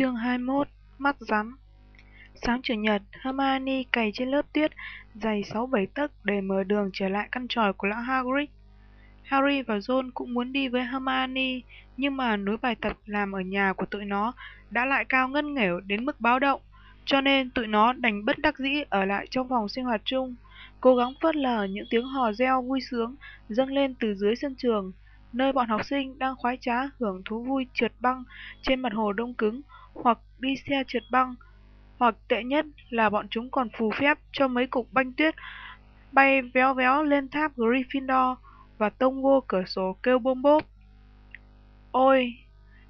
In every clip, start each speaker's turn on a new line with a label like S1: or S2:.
S1: Chương 21 Mắt rắn Sáng chủ nhật, Hermione cày trên lớp tuyết dày 6-7 tấc để mở đường trở lại căn tròi của lão Hagrid. Harry và Ron cũng muốn đi với Hermione, nhưng mà núi bài tập làm ở nhà của tụi nó đã lại cao ngân nghểu đến mức báo động, cho nên tụi nó đành bất đắc dĩ ở lại trong phòng sinh hoạt chung, cố gắng phớt lờ những tiếng hò reo vui sướng dâng lên từ dưới sân trường nơi bọn học sinh đang khoái trá hưởng thú vui trượt băng trên mặt hồ đông cứng hoặc đi xe trượt băng, hoặc tệ nhất là bọn chúng còn phù phép cho mấy cục banh tuyết bay véo véo lên tháp Gryffindor và tông vô cửa sổ kêu bôm bốp. Ôi!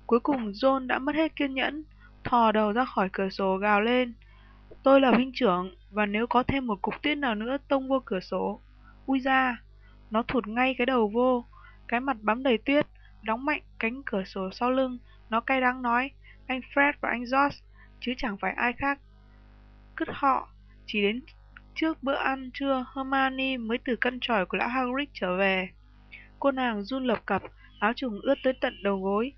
S1: Cuối cùng John đã mất hết kiên nhẫn, thò đầu ra khỏi cửa sổ gào lên. Tôi là huynh trưởng, và nếu có thêm một cục tuyết nào nữa tông vô cửa sổ, ui ra, nó thụt ngay cái đầu vô cái mặt bám đầy tuyết, đóng mạnh cánh cửa sổ sau lưng, nó cay đắng nói, anh Fred và anh George, chứ chẳng phải ai khác. Cứt họ, chỉ đến trước bữa ăn trưa, Hermione mới từ căn tròi của lão Hagrid trở về. Cô nàng run lập cập, áo trùng ướt tới tận đầu gối.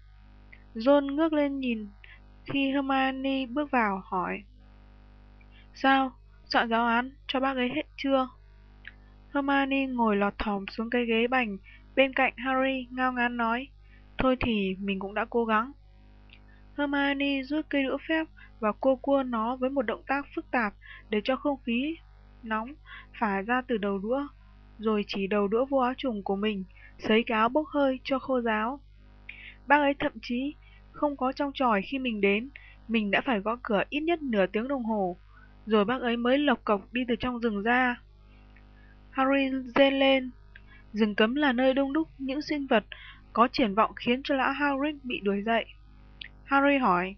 S1: John ngước lên nhìn khi Hermione bước vào, hỏi. Sao? Soạn giáo án cho bác ấy hết chưa? Hermione ngồi lọt thỏm xuống cái ghế bành, Bên cạnh Harry ngao ngán nói, thôi thì mình cũng đã cố gắng. Hermione rút cây đũa phép và cua cua nó với một động tác phức tạp để cho không khí nóng phả ra từ đầu đũa, rồi chỉ đầu đũa vô áo trùng của mình, sấy cái áo bốc hơi cho khô ráo. Bác ấy thậm chí không có trong tròi khi mình đến, mình đã phải gõ cửa ít nhất nửa tiếng đồng hồ, rồi bác ấy mới lộc cộc đi từ trong rừng ra. Harry rên lên, Rừng cấm là nơi đông đúc những sinh vật có triển vọng khiến cho lão Hagrid bị đuổi dậy. Harry hỏi.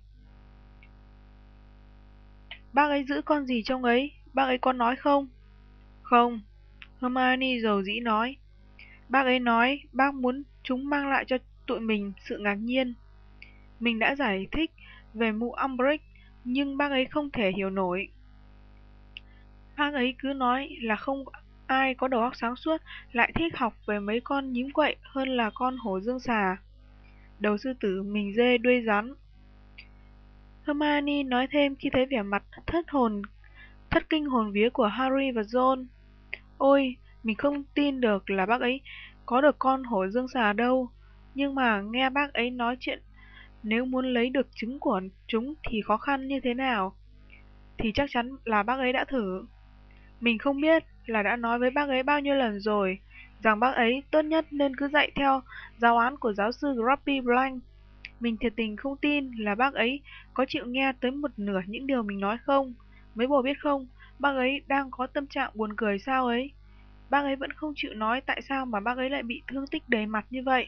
S1: Bác ấy giữ con gì trong ấy? Bác ấy có nói không? Không. Hermione dầu dĩ nói. Bác ấy nói bác muốn chúng mang lại cho tụi mình sự ngạc nhiên. Mình đã giải thích về mụ Umbridge, nhưng bác ấy không thể hiểu nổi. Bác ấy cứ nói là không Ai có đầu óc sáng suốt lại thích học về mấy con nhím quậy hơn là con hổ dương xà. Đầu sư tử mình dê đuôi rắn. Hermione nói thêm khi thấy vẻ mặt thất hồn, thất kinh hồn vía của Harry và Ron. Ôi, mình không tin được là bác ấy có được con hổ dương xà đâu. Nhưng mà nghe bác ấy nói chuyện nếu muốn lấy được trứng của chúng thì khó khăn như thế nào. Thì chắc chắn là bác ấy đã thử. Mình không biết là đã nói với bác ấy bao nhiêu lần rồi, rằng bác ấy tốt nhất nên cứ dạy theo giáo án của giáo sư Grumpy Blank. Mình thiệt tình không tin là bác ấy có chịu nghe tới một nửa những điều mình nói không. Mấy bồ biết không, bác ấy đang có tâm trạng buồn cười sao ấy. Bác ấy vẫn không chịu nói tại sao mà bác ấy lại bị thương tích đầy mặt như vậy.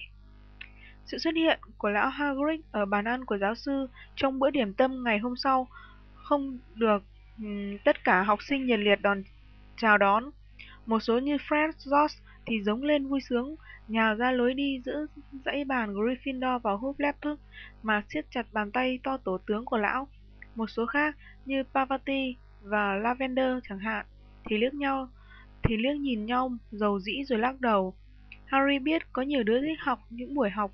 S1: Sự xuất hiện của lão Hagrid ở bàn ăn của giáo sư trong bữa điểm tâm ngày hôm sau không được um, tất cả học sinh nhiệt liệt đón chào đón. Một số như Fred George thì giống lên vui sướng, nhào ra lối đi giữa dãy bàn Gryffindor và Hufflepuff mà siết chặt bàn tay to tổ tướng của lão. Một số khác như Pavati và Lavender chẳng hạn thì liếc nhau thì liếc nhìn nhau dầu dĩ rồi lắc đầu. Harry biết có nhiều đứa thích học những buổi học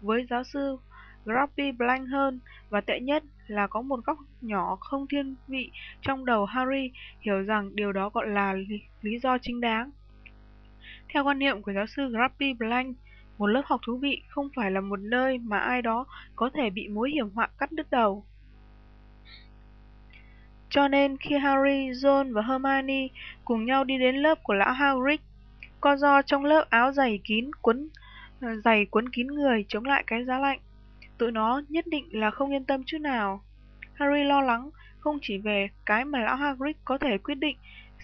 S1: với giáo sư Grumpy Blank hơn và tệ nhất là có một góc nhỏ không thiên vị trong đầu Harry hiểu rằng điều đó gọi là lý, lý do chính đáng. Theo quan niệm của giáo sư Grumpy Blank, một lớp học thú vị không phải là một nơi mà ai đó có thể bị mối hiểm họa cắt đứt đầu. Cho nên khi Harry, Ron và Hermione cùng nhau đi đến lớp của lão Hagrid, con do trong lớp áo dày kín quấn ờ, dày quấn kín người chống lại cái giá lạnh tụi nó nhất định là không yên tâm chút nào. Harry lo lắng không chỉ về cái mà lão Hagrid có thể quyết định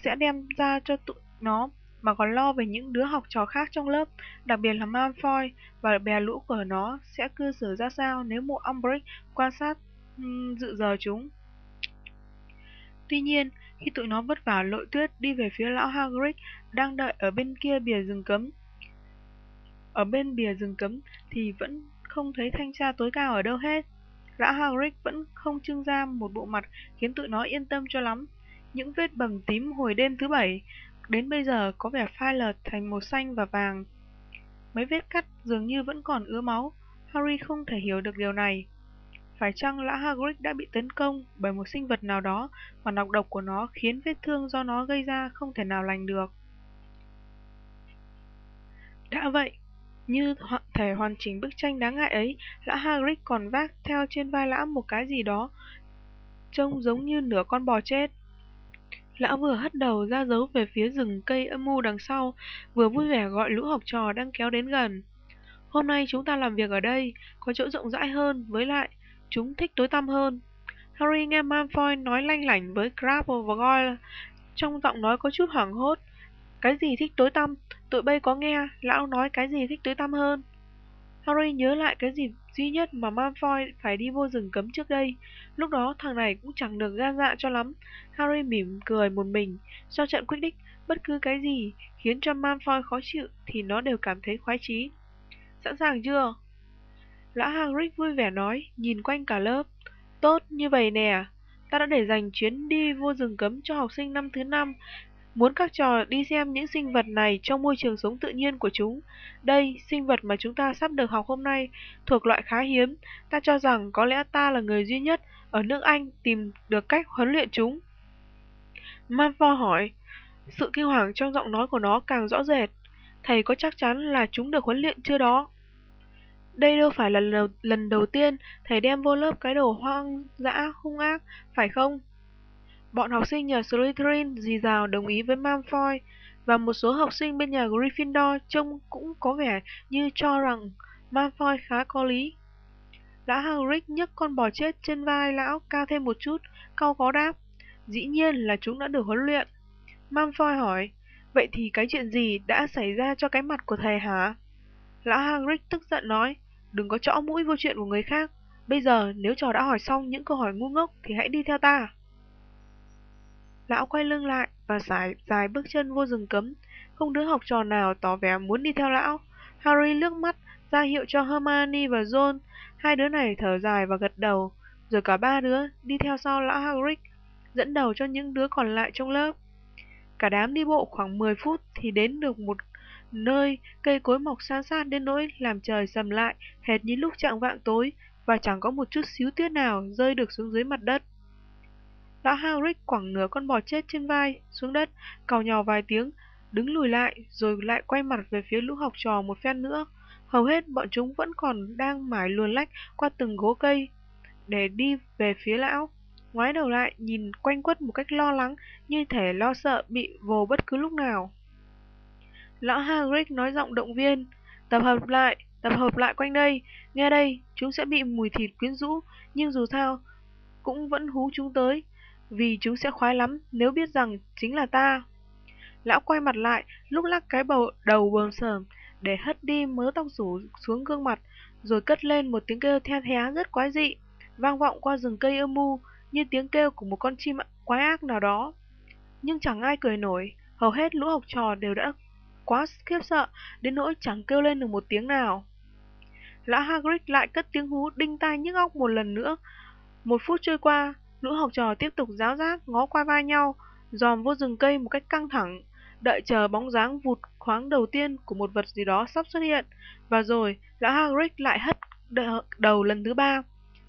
S1: sẽ đem ra cho tụi nó mà còn lo về những đứa học trò khác trong lớp, đặc biệt là Malfoy và bè lũ của nó sẽ cư xử ra sao nếu mụ Umbridge quan sát um, dự giờ chúng. Tuy nhiên, khi tụi nó vất vả lội tuyết đi về phía lão Hagrid đang đợi ở bên kia bìa rừng cấm, ở bên bìa rừng cấm thì vẫn không thấy thanh tra tối cao ở đâu hết. Lão Hagrid vẫn không trưng ra một bộ mặt khiến tụi nó yên tâm cho lắm. Những vết bầm tím hồi đêm thứ bảy đến bây giờ có vẻ phai lợt thành màu xanh và vàng. Mấy vết cắt dường như vẫn còn ứa máu. Harry không thể hiểu được điều này. phải chăng lão Hagrid đã bị tấn công bởi một sinh vật nào đó và nọc độc của nó khiến vết thương do nó gây ra không thể nào lành được. Đã vậy, như thể hoàn chỉnh bức tranh đáng ngại ấy, lão Hagrid còn vác theo trên vai lão một cái gì đó trông giống như nửa con bò chết. Lão vừa hất đầu ra dấu về phía rừng cây âm mưu đằng sau, vừa vui vẻ gọi lũ học trò đang kéo đến gần. Hôm nay chúng ta làm việc ở đây, có chỗ rộng rãi hơn, với lại, chúng thích tối tăm hơn. Harry nghe Malfoy nói lanh lảnh với Crabbe và Goyle, trong giọng nói có chút hoảng hốt. Cái gì thích tối tăm? Tụi bay có nghe, lão nói cái gì thích tối tăm hơn? Harry nhớ lại cái gì duy nhất mà Malfoy phải đi vô rừng cấm trước đây. Lúc đó thằng này cũng chẳng được gan dạ cho lắm. Harry mỉm cười một mình. Sau trận quyết định, bất cứ cái gì khiến cho Malfoy khó chịu thì nó đều cảm thấy khoái chí. Sẵn sàng chưa? Lã Hagrid vui vẻ nói, nhìn quanh cả lớp. Tốt, như vậy nè. Ta đã để dành chuyến đi vô rừng cấm cho học sinh năm thứ năm Muốn các trò đi xem những sinh vật này trong môi trường sống tự nhiên của chúng. Đây, sinh vật mà chúng ta sắp được học hôm nay, thuộc loại khá hiếm. Ta cho rằng có lẽ ta là người duy nhất ở nước Anh tìm được cách huấn luyện chúng. Malfoy hỏi, sự kinh hoàng trong giọng nói của nó càng rõ rệt. Thầy có chắc chắn là chúng được huấn luyện chưa đó? Đây đâu phải là lần đầu, lần đầu tiên thầy đem vô lớp cái đồ hoang dã hung ác, phải không? Bọn học sinh nhà Slytherin dì dào đồng ý với Malfoy, và một số học sinh bên nhà Gryffindor trông cũng có vẻ như cho rằng Malfoy khá có lý. Lão Hagrid nhấc con bò chết trên vai lão cao thêm một chút, cau có đáp. Dĩ nhiên là chúng đã được huấn luyện. Malfoy hỏi, vậy thì cái chuyện gì đã xảy ra cho cái mặt của thầy hả? Lão Hagrid tức giận nói, đừng có chõ mũi vô chuyện của người khác. Bây giờ nếu trò đã hỏi xong những câu hỏi ngu ngốc thì hãy đi theo ta. Lão quay lưng lại và dài, dài bước chân vô rừng cấm. Không đứa học trò nào tỏ vẻ muốn đi theo lão. Harry lướt mắt, ra hiệu cho Hermione và Ron. Hai đứa này thở dài và gật đầu. Rồi cả ba đứa đi theo sau lão Hagrid, dẫn đầu cho những đứa còn lại trong lớp. Cả đám đi bộ khoảng 10 phút thì đến được một nơi cây cối mọc san sát đến nỗi làm trời sầm lại, hệt như lúc trạng vạng tối, và chẳng có một chút xíu tuyết nào rơi được xuống dưới mặt đất. Lão Hagrid quẳng nửa con bò chết trên vai xuống đất, cào nhào vài tiếng, đứng lùi lại rồi lại quay mặt về phía lũ học trò một phen nữa. Hầu hết bọn chúng vẫn còn đang mải luồn lách qua từng gố cây để đi về phía lão. Ngoái đầu lại nhìn quanh quất một cách lo lắng như thể lo sợ bị vồ bất cứ lúc nào. Lão Hagrid nói giọng động viên, tập hợp lại, tập hợp lại quanh đây, nghe đây, chúng sẽ bị mùi thịt quyến rũ, nhưng dù sao, cũng vẫn hú chúng tới, vì chúng sẽ khoái lắm nếu biết rằng chính là ta. Lão quay mặt lại, lúc lắc cái bầu đầu bờm sờm để hất đi mớ tóc rủ xuống gương mặt, rồi cất lên một tiếng kêu the thé rất quái dị, vang vọng qua rừng cây âm mưu như tiếng kêu của một con chim quái ác nào đó. Nhưng chẳng ai cười nổi, hầu hết lũ học trò đều đã quá khiếp sợ đến nỗi chẳng kêu lên được một tiếng nào. Lão Hagrid lại cất tiếng hú đinh tai nhức óc một lần nữa. Một phút trôi qua, Lũ học trò tiếp tục giáo giác ngó qua vai nhau, dòm vô rừng cây một cách căng thẳng, đợi chờ bóng dáng vụt khoáng đầu tiên của một vật gì đó sắp xuất hiện, và rồi lão Hagrid lại hất đầu lần thứ ba,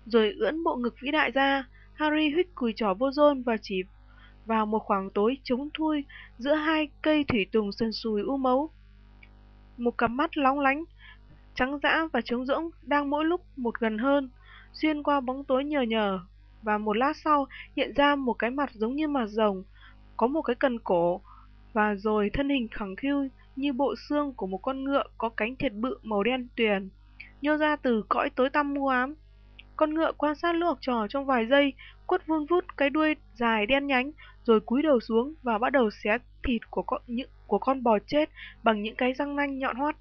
S1: rồi ưỡn bộ ngực vĩ đại ra. Harry huyết cùi trỏ vô rôn và chỉ vào một khoảng tối trống thui giữa hai cây thủy tùng sần sùi u mấu. Một cặp mắt lóng lánh, trắng dã và trống rỗng đang mỗi lúc một gần hơn, xuyên qua bóng tối nhờ nhờ và một lát sau hiện ra một cái mặt giống như mặt rồng, có một cái cần cổ, và rồi thân hình khẳng khiu như bộ xương của một con ngựa có cánh thiệt bự màu đen tuyền, nhô ra từ cõi tối tăm u ám. Con ngựa quan sát lũ học trò trong vài giây, quất vun vút cái đuôi dài đen nhánh, rồi cúi đầu xuống và bắt đầu xé thịt của con, những, của con bò chết bằng những cái răng nanh nhọn hoắt.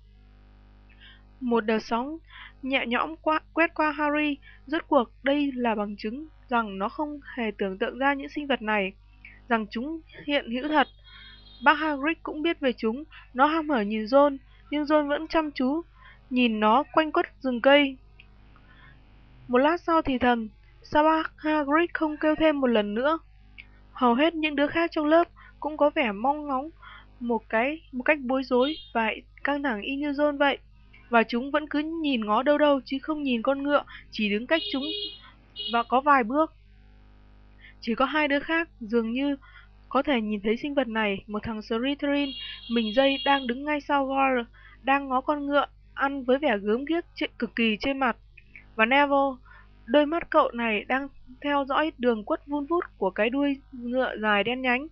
S1: Một đợt sóng nhẹ nhõm qua, quét qua Harry, rốt cuộc đây là bằng chứng rằng nó không hề tưởng tượng ra những sinh vật này, rằng chúng hiện hữu thật. Bác Hagrid cũng biết về chúng, nó ham hở nhìn John, nhưng John vẫn chăm chú, nhìn nó quanh quất rừng cây. Một lát sau thì thầm, sao bác Hagrid không kêu thêm một lần nữa? Hầu hết những đứa khác trong lớp cũng có vẻ mong ngóng một cái một cách bối rối và căng thẳng y như John vậy. Và chúng vẫn cứ nhìn ngó đâu đâu chứ không nhìn con ngựa, chỉ đứng cách chúng và có vài bước. Chỉ có hai đứa khác dường như có thể nhìn thấy sinh vật này, một thằng Slytherin, mình dây đang đứng ngay sau Gore, đang ngó con ngựa, ăn với vẻ gớm ghiếc cực kỳ trên mặt. Và Neville, đôi mắt cậu này đang theo dõi đường quất vun vút của cái đuôi ngựa dài đen nhánh.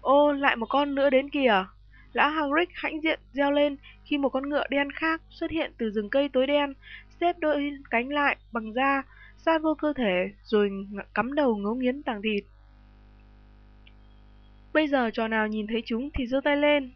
S1: Ô, lại một con nữa đến kìa! Lã Hagrid hãnh diện reo lên khi một con ngựa đen khác xuất hiện từ rừng cây tối đen, xếp đôi cánh lại bằng da, sát vô cơ thể, rồi cắm đầu ngấu nghiến tảng thịt. Bây giờ trò nào nhìn thấy chúng thì giơ tay lên.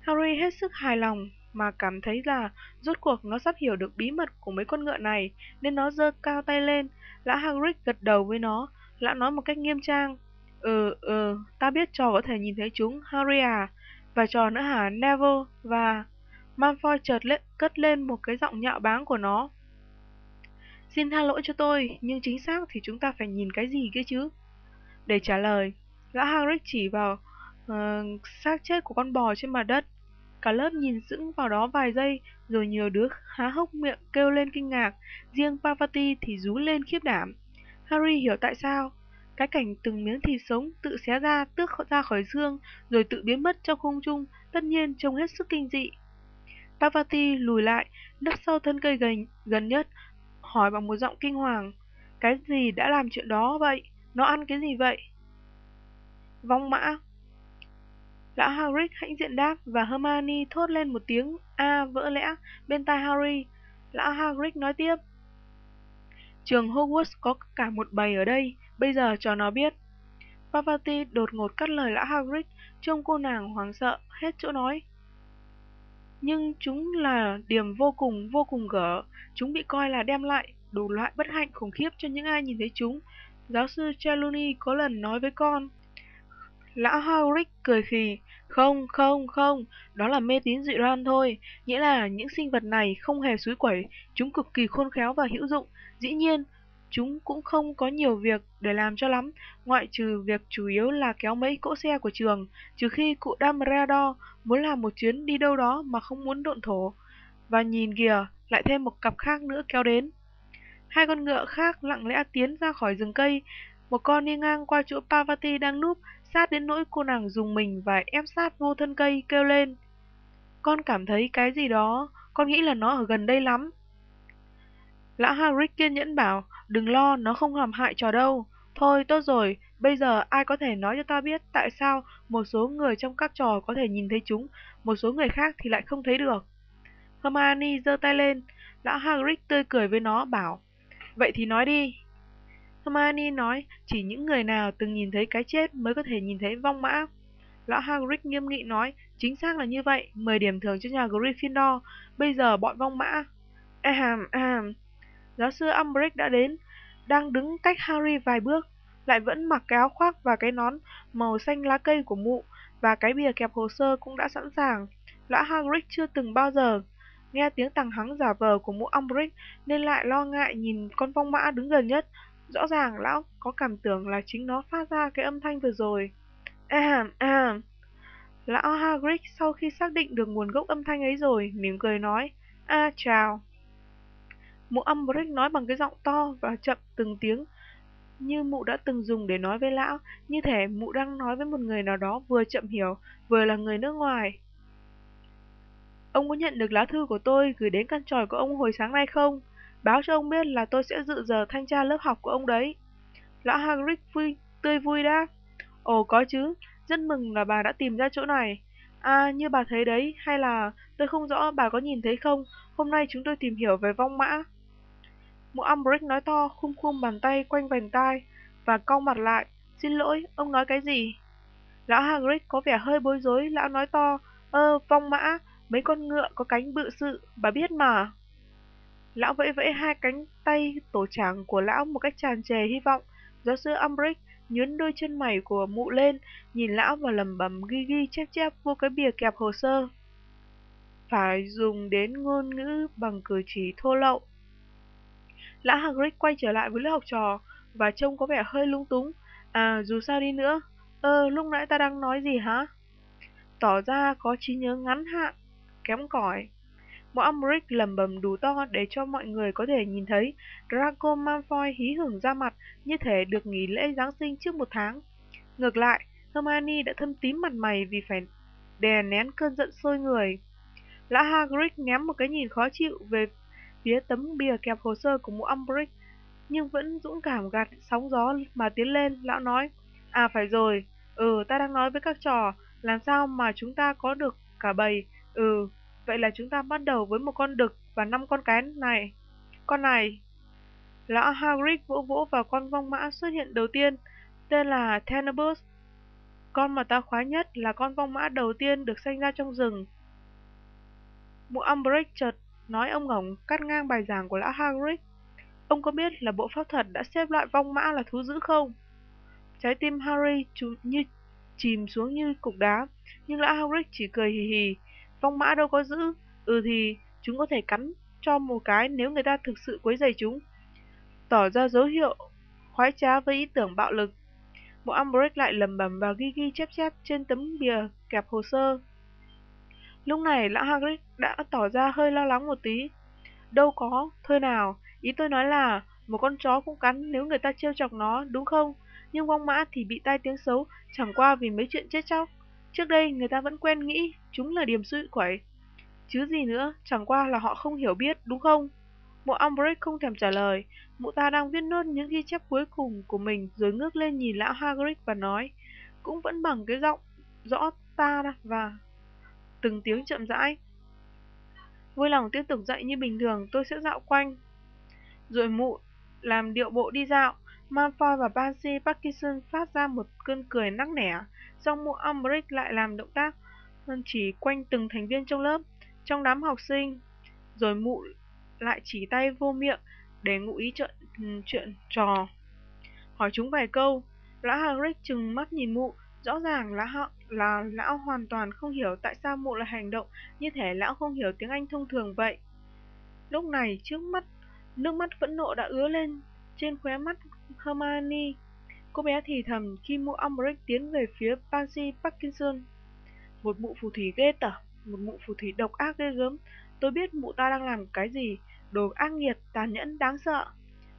S1: Harry hết sức hài lòng mà cảm thấy là rốt cuộc nó sắp hiểu được bí mật của mấy con ngựa này nên nó giơ cao tay lên. Lã Hagrid gật đầu với nó, lã nói một cách nghiêm trang. Ừ, ừ, ta biết trò có thể nhìn thấy chúng, Harry à. Và trò nữa hả, Neville và... Malfoy chợt lên, cất lên một cái giọng nhạo báng của nó. Xin tha lỗi cho tôi, nhưng chính xác thì chúng ta phải nhìn cái gì kia chứ? Để trả lời, gã Hagrid chỉ vào uh, xác chết của con bò trên mặt đất. Cả lớp nhìn sững vào đó vài giây, rồi nhiều đứa há hốc miệng kêu lên kinh ngạc, riêng Pavati thì rú lên khiếp đảm. Harry hiểu tại sao. Cái cảnh từng miếng thịt sống tự xé ra tước ra khỏi xương, rồi tự biến mất trong không trung, tất nhiên trông hết sức kinh dị. Pavati lùi lại, nấp sau thân cây gần, gần nhất, hỏi bằng một giọng kinh hoàng. Cái gì đã làm chuyện đó vậy? Nó ăn cái gì vậy? Vong mã. Lão Hagrid hãnh diện đáp và Hermione thốt lên một tiếng A vỡ lẽ bên tai Harry. Lão Hagrid nói tiếp. Trường Hogwarts có cả một bầy ở đây, bây giờ cho nó biết. Pavati đột ngột cắt lời lão Hagrid, trông cô nàng hoảng sợ, hết chỗ nói nhưng chúng là điểm vô cùng vô cùng gở. Chúng bị coi là đem lại đủ loại bất hạnh khủng khiếp cho những ai nhìn thấy chúng. Giáo sư Trelawney có lần nói với con. Lão Hagrid cười khì. Không, không, không, đó là mê tín dị đoan thôi. Nghĩa là những sinh vật này không hề suối quẩy, chúng cực kỳ khôn khéo và hữu dụng. Dĩ nhiên, chúng cũng không có nhiều việc để làm cho lắm, ngoại trừ việc chủ yếu là kéo mấy cỗ xe của trường, trừ khi cụ Dumbledore muốn làm một chuyến đi đâu đó mà không muốn độn thổ. Và nhìn kìa, lại thêm một cặp khác nữa kéo đến. Hai con ngựa khác lặng lẽ tiến ra khỏi rừng cây, một con đi ngang qua chỗ Pavati đang núp, sát đến nỗi cô nàng dùng mình và ép sát vô thân cây kêu lên. Con cảm thấy cái gì đó, con nghĩ là nó ở gần đây lắm. Lão Hagrid kiên nhẫn bảo, đừng lo, nó không làm hại trò đâu. Thôi, tốt rồi, bây giờ ai có thể nói cho ta biết tại sao một số người trong các trò có thể nhìn thấy chúng, một số người khác thì lại không thấy được. Hermione giơ tay lên, lão Hagrid tươi cười với nó, bảo, vậy thì nói đi. Hermione nói, chỉ những người nào từng nhìn thấy cái chết mới có thể nhìn thấy vong mã. Lão Hagrid nghiêm nghị nói, chính xác là như vậy, 10 điểm thưởng cho nhà Gryffindor, bây giờ bọn vong mã. Ahem, ahem. Giáo sư Umbridge đã đến, đang đứng cách Harry vài bước, lại vẫn mặc cái áo khoác và cái nón màu xanh lá cây của mụ, và cái bìa kẹp hồ sơ cũng đã sẵn sàng. Lão Hagrid chưa từng bao giờ nghe tiếng tằng hắng giả vờ của mụ Umbridge nên lại lo ngại nhìn con vong mã đứng gần nhất. Rõ ràng lão có cảm tưởng là chính nó phát ra cái âm thanh vừa rồi. Ahem, ahem. Lão Hagrid sau khi xác định được nguồn gốc âm thanh ấy rồi, mỉm cười nói, A chào. Mụ Umbridge nói bằng cái giọng to và chậm từng tiếng, như mụ đã từng dùng để nói với lão, như thể mụ đang nói với một người nào đó vừa chậm hiểu, vừa là người nước ngoài. Ông có nhận được lá thư của tôi gửi đến căn tròi của ông hồi sáng nay không? Báo cho ông biết là tôi sẽ dự giờ thanh tra lớp học của ông đấy. Lão Hagrid vui, tươi vui đã. Ồ có chứ, rất mừng là bà đã tìm ra chỗ này. À, như bà thấy đấy, hay là tôi không rõ bà có nhìn thấy không, hôm nay chúng tôi tìm hiểu về vong mã. Mụ Umbridge nói to, khum khum bàn tay quanh vành tai và cong mặt lại. Xin lỗi, ông nói cái gì? Lão Hagrid có vẻ hơi bối rối, lão nói to, ơ, vong mã, mấy con ngựa có cánh bự sự, bà biết mà. Lão vẫy vẫy hai cánh tay tổ tràng của lão một cách tràn trề hy vọng. Giáo sư Umbridge nhướn đôi chân mày của mụ lên, nhìn lão và lầm bầm ghi ghi chép chép vô cái bìa kẹp hồ sơ. Phải dùng đến ngôn ngữ bằng cử chỉ thô lậu. Lã Hagrid quay trở lại với lớp học trò và trông có vẻ hơi lung túng. À, dù sao đi nữa. Ơ, lúc nãy ta đang nói gì hả? Tỏ ra có trí nhớ ngắn hạn, kém cỏi. Mụ Umbridge lầm bầm đủ to để cho mọi người có thể nhìn thấy Draco Malfoy hí hửng ra mặt như thể được nghỉ lễ Giáng sinh trước một tháng. Ngược lại, Hermione đã thâm tím mặt mày vì phải đè nén cơn giận sôi người. Lã Hagrid ném một cái nhìn khó chịu về phía tấm bìa kẹp hồ sơ của mụ Umbridge, nhưng vẫn dũng cảm gạt sóng gió mà tiến lên, lão nói, À phải rồi, ừ, ta đang nói với các trò, làm sao mà chúng ta có được cả bầy, ừ, vậy là chúng ta bắt đầu với một con đực và năm con cái này. Con này, lão Hagrid vỗ vỗ vào con vong mã xuất hiện đầu tiên, tên là Tenebus. Con mà ta khoái nhất là con vong mã đầu tiên được sinh ra trong rừng. Mụ Umbridge chợt nói ông ngổng cắt ngang bài giảng của lão Hagrid. Ông có biết là bộ pháp thuật đã xếp loại vong mã là thú dữ không? Trái tim Harry như chìm xuống như cục đá, nhưng lão Hagrid chỉ cười hì hì. Vong mã đâu có dữ, ừ thì chúng có thể cắn cho một cái nếu người ta thực sự quấy rầy chúng. Tỏ ra dấu hiệu khoái trá với ý tưởng bạo lực. Bộ Umbridge lại lầm bầm và ghi ghi chép chép trên tấm bìa kẹp hồ sơ. Lúc này lão Hagrid đã tỏ ra hơi lo lắng một tí. Đâu có, thôi nào, ý tôi nói là một con chó cũng cắn nếu người ta trêu chọc nó, đúng không? Nhưng vong mã thì bị tai tiếng xấu, chẳng qua vì mấy chuyện chết chóc. Trước đây người ta vẫn quen nghĩ chúng là điểm suy quẩy. Chứ gì nữa, chẳng qua là họ không hiểu biết, đúng không? Mụ Umbridge không thèm trả lời. Mụ ta đang viết nốt những ghi chép cuối cùng của mình rồi ngước lên nhìn lão Hagrid và nói, cũng vẫn bằng cái giọng rõ ta và từng tiếng chậm rãi. Vui lòng tiếp tục dạy như bình thường, tôi sẽ dạo quanh. Rồi mụ làm điệu bộ đi dạo, Malfoy và Pansy Parkinson phát ra một cơn cười nắc nẻ, song mụ Umbridge lại làm động tác chỉ quanh từng thành viên trong lớp, trong đám học sinh. Rồi mụ lại chỉ tay vô miệng để ngụ ý chuyện, chuyện trò. Hỏi chúng vài câu, lão Hagrid chừng mắt nhìn mụ, rõ ràng là, họ, là lão hoàn toàn không hiểu tại sao mụ lại hành động như thể lão không hiểu tiếng Anh thông thường vậy. Lúc này trước mắt, nước mắt phẫn nộ đã ứa lên trên khóe mắt Hermione. Cô bé thì thầm khi mụ Umbridge tiến về phía Pansy Parkinson. Một mụ phù thủy ghê tởm, một mụ phù thủy độc ác ghê gớm. Tôi biết mụ ta đang làm cái gì, đồ ác nghiệt, tàn nhẫn, đáng sợ.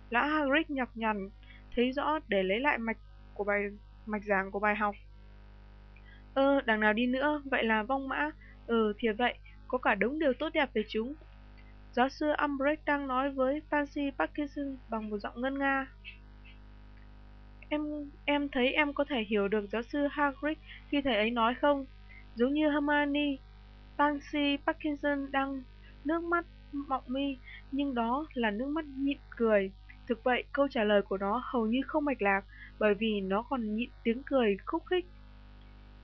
S1: Lão Hagrid nhọc nhằn, thấy rõ để lấy lại mạch của bài mạch giảng của bài học. Ơ, ờ, đằng nào đi nữa, vậy là vong mã. Ừ, thì vậy, có cả đống điều tốt đẹp về chúng. Giáo sư Umbridge đang nói với Pansy Parkinson bằng một giọng ngân nga. Em em thấy em có thể hiểu được giáo sư Hagrid khi thầy ấy nói không? Giống như Hermione, Pansy Parkinson đang nước mắt mọng mi, nhưng đó là nước mắt nhịn cười. Thực vậy, câu trả lời của nó hầu như không mạch lạc, bởi vì nó còn nhịn tiếng cười khúc khích.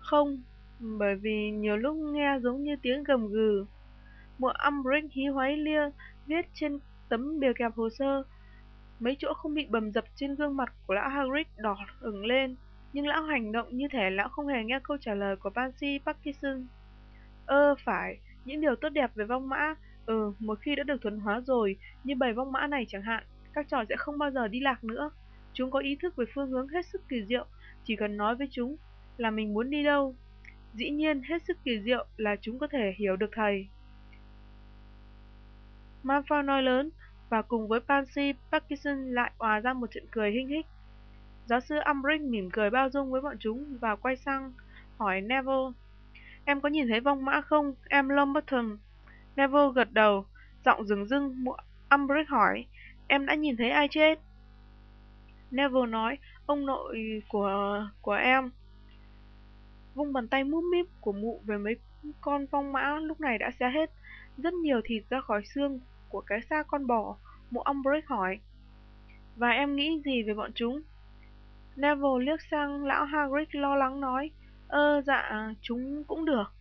S1: Không, bởi vì nhiều lúc nghe giống như tiếng gầm gừ. Một Umbridge hí hoáy lia viết trên tấm bìa kẹp hồ sơ. Mấy chỗ không bị bầm dập trên gương mặt của lão Hagrid đỏ ửng lên, nhưng lão hành động như thể lão không hề nghe câu trả lời của Pansy Parkinson. Ơ phải, những điều tốt đẹp về vong mã, ừ, một khi đã được thuần hóa rồi, như bầy vong mã này chẳng hạn, các trò sẽ không bao giờ đi lạc nữa. Chúng có ý thức về phương hướng hết sức kỳ diệu, chỉ cần nói với chúng là mình muốn đi đâu. Dĩ nhiên, hết sức kỳ diệu là chúng có thể hiểu được thầy. Malfoy nói lớn, và cùng với Pansy, Parkinson lại hòa ra một trận cười hinh hích. Giáo sư Umbridge mỉm cười bao dung với bọn chúng và quay sang hỏi Neville. Em có nhìn thấy vong mã không, em Longbottom? Neville gật đầu, giọng rừng rưng, Umbridge hỏi, em đã nhìn thấy ai chết? Neville nói, ông nội của của em. Vung bàn tay múp míp của mụ về mấy con vong mã lúc này đã xé hết, rất nhiều thịt ra khỏi xương của cái xác con bò, mụ Umbridge hỏi. Và em nghĩ gì về bọn chúng? Neville liếc sang lão Hagrid lo lắng nói, ơ dạ, chúng cũng được.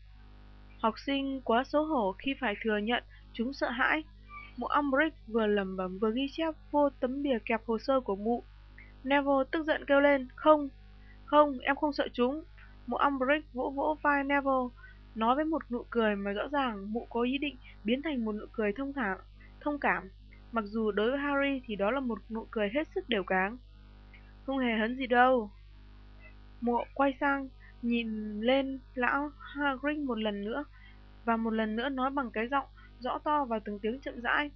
S1: Học sinh quá xấu hổ khi phải thừa nhận chúng sợ hãi. Mụ Umbridge vừa lẩm bẩm vừa ghi chép vô tấm bìa kẹp hồ sơ của mụ. Neville tức giận kêu lên, không, không, em không sợ chúng. Mụ Umbridge vỗ vỗ vai Neville, nói với một nụ cười mà rõ ràng mụ có ý định biến thành một nụ cười thông cảm. thông cảm. Mặc dù đối với Harry thì đó là một nụ cười hết sức đều cáng. Không hề hấn gì đâu. Mụ quay sang, nhìn lên lão Hagrid một lần nữa, và một lần nữa nói bằng cái giọng rõ to và từng tiếng chậm rãi.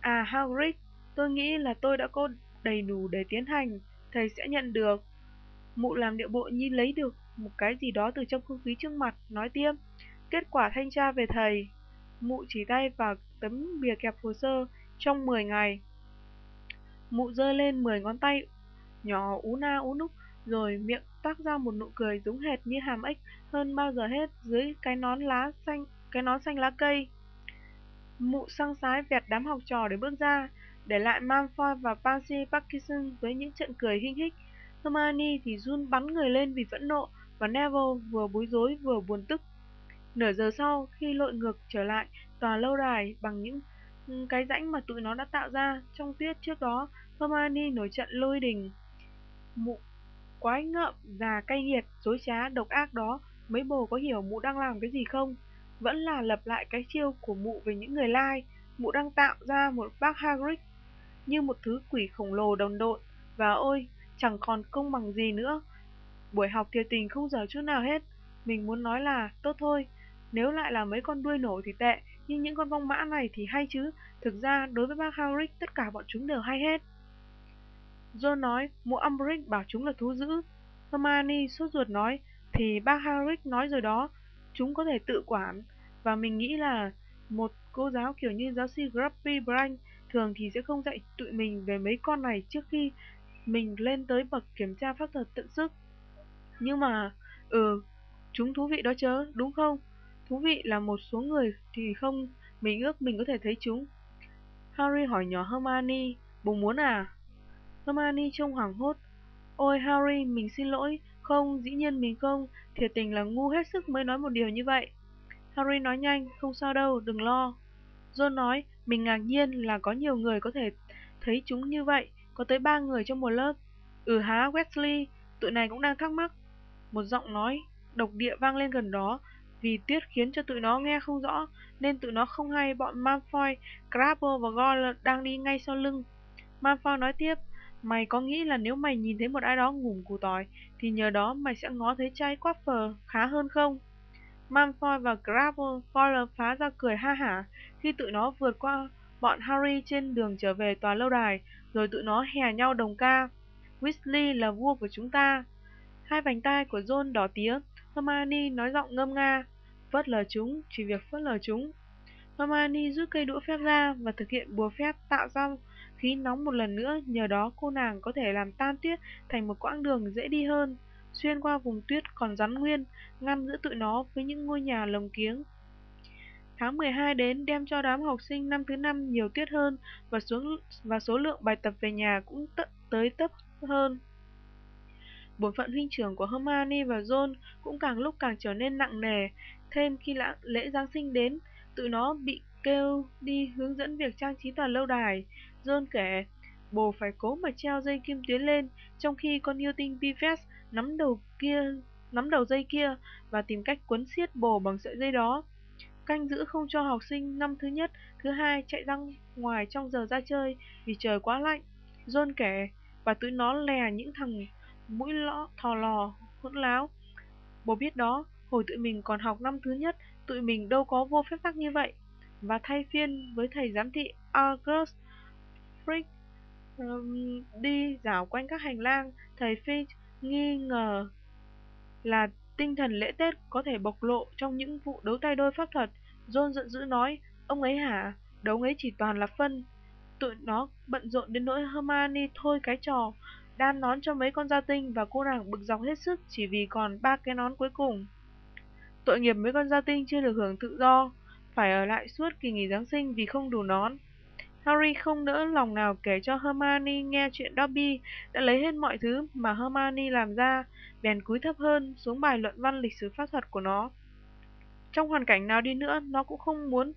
S1: À Hagrid, tôi nghĩ là tôi đã có đầy đủ để tiến hành, thầy sẽ nhận được. Mụ làm điệu bộ như lấy được một cái gì đó từ trong không khí trước mặt, nói tiếp. Kết quả thanh tra về thầy. Mụ chỉ tay vào tấm bìa kẹp hồ sơ trong 10 ngày. Mụ giơ lên 10 ngón tay nhỏ ú na ú núc rồi miệng tác ra một nụ cười giống hệt như hàm ếch hơn bao giờ hết dưới cái nón lá xanh cái nón xanh lá cây. Mụ sang sái vẹt đám học trò để bước ra, để lại Malfoy và Pansy Parkinson với những trận cười hinh hích. Hermione thì run bắn người lên vì phẫn nộ và Neville vừa bối rối vừa buồn tức. Nửa giờ sau, khi lội ngược trở lại tòa lâu đài bằng những ừ, cái rãnh mà tụi nó đã tạo ra trong tuyết trước đó, Hermione nổi trận lôi đình. Mụ quái ngợm, già cay nghiệt, dối trá, độc ác đó, mấy bồ có hiểu mụ đang làm cái gì không? Vẫn là lập lại cái chiêu của mụ về những người lai, mụ đang tạo ra một bác Hagrid như một thứ quỷ khổng lồ đồng đội. và ôi, chẳng còn công bằng gì nữa. Buổi học thiệt tình không dở chút nào hết, mình muốn nói là, tốt thôi, nếu lại là mấy con đuôi nổ thì tệ, nhưng những con vong mã này thì hay chứ, thực ra đối với bác Hagrid tất cả bọn chúng đều hay hết. John nói, mụ Umbridge bảo chúng là thú dữ. Hermione sốt ruột nói, thì bác Hagrid nói rồi đó, chúng có thể tự quản. Và mình nghĩ là một cô giáo kiểu như giáo sư Grumpy Branch thường thì sẽ không dạy tụi mình về mấy con này trước khi mình lên tới bậc kiểm tra pháp thuật tận sức. Nhưng mà, ừ, chúng thú vị đó chớ, đúng không? Thú vị là một số người thì không, mình ước mình có thể thấy chúng. Harry hỏi nhỏ Hermione, bố muốn à? Hermione trông hoảng hốt. Ôi Harry, mình xin lỗi. Không, dĩ nhiên mình không. Thiệt tình là ngu hết sức mới nói một điều như vậy. Harry nói nhanh, không sao đâu, đừng lo. John nói, mình ngạc nhiên là có nhiều người có thể thấy chúng như vậy, có tới ba người trong một lớp. Ừ há, Wesley, tụi này cũng đang thắc mắc. Một giọng nói, độc địa vang lên gần đó, vì tiết khiến cho tụi nó nghe không rõ, nên tụi nó không hay bọn Malfoy, Crabbe và Goyle đang đi ngay sau lưng. Malfoy nói tiếp, Mày có nghĩ là nếu mày nhìn thấy một ai đó ngủm củ tỏi, thì nhờ đó mày sẽ ngó thấy chai Quaffer khá hơn không? Malfoy và Crabbe Goyle phá ra cười ha hả khi tụi nó vượt qua bọn Harry trên đường trở về tòa lâu đài, rồi tụi nó hè nhau đồng ca. Weasley là vua của chúng ta. Hai vành tay của John đỏ tía, Hermione nói giọng ngâm nga. Phớt lờ chúng, chỉ việc phớt lờ chúng. Hermione rút cây đũa phép ra và thực hiện bùa phép tạo ra khí nóng một lần nữa, nhờ đó cô nàng có thể làm tan tuyết thành một quãng đường dễ đi hơn, xuyên qua vùng tuyết còn rắn nguyên, ngăn giữa tụi nó với những ngôi nhà lồng kiếng. Tháng 12 đến đem cho đám học sinh năm thứ năm nhiều tuyết hơn và xuống và số lượng bài tập về nhà cũng tới tấp hơn. Bổn phận huynh trưởng của Hermione và Ron cũng càng lúc càng trở nên nặng nề, thêm khi lễ Giáng sinh đến, tụi nó bị kêu đi hướng dẫn việc trang trí tòa lâu đài. John kể, bồ phải cố mà treo dây kim tuyến lên, trong khi con yêu tinh Pives nắm đầu kia nắm đầu dây kia và tìm cách quấn siết bồ bằng sợi dây đó. Canh giữ không cho học sinh năm thứ nhất, thứ hai chạy ra ngoài trong giờ ra chơi vì trời quá lạnh. John kể, và tụi nó lè những thằng mũi lõ thò lò hỗn láo. Bố biết đó, hồi tụi mình còn học năm thứ nhất, tụi mình đâu có vô phép tắc như vậy và thay phiên với thầy giám thị August Frick um, đi dạo quanh các hành lang, thầy Finch nghi ngờ là tinh thần lễ Tết có thể bộc lộ trong những vụ đấu tay đôi pháp thuật. John giận dữ nói, ông ấy hả? Đấu ấy chỉ toàn là phân. Tụi nó bận rộn đến nỗi Hermione thôi cái trò, đan nón cho mấy con gia tinh và cô nàng bực dọc hết sức chỉ vì còn ba cái nón cuối cùng. Tội nghiệp mấy con gia tinh chưa được hưởng tự do phải ở lại suốt kỳ nghỉ Giáng sinh vì không đủ nón. Harry không nỡ lòng nào kể cho Hermione nghe chuyện Dobby đã lấy hết mọi thứ mà Hermione làm ra, bèn cúi thấp hơn xuống bài luận văn lịch sử pháp thuật của nó. Trong hoàn cảnh nào đi nữa, nó cũng không muốn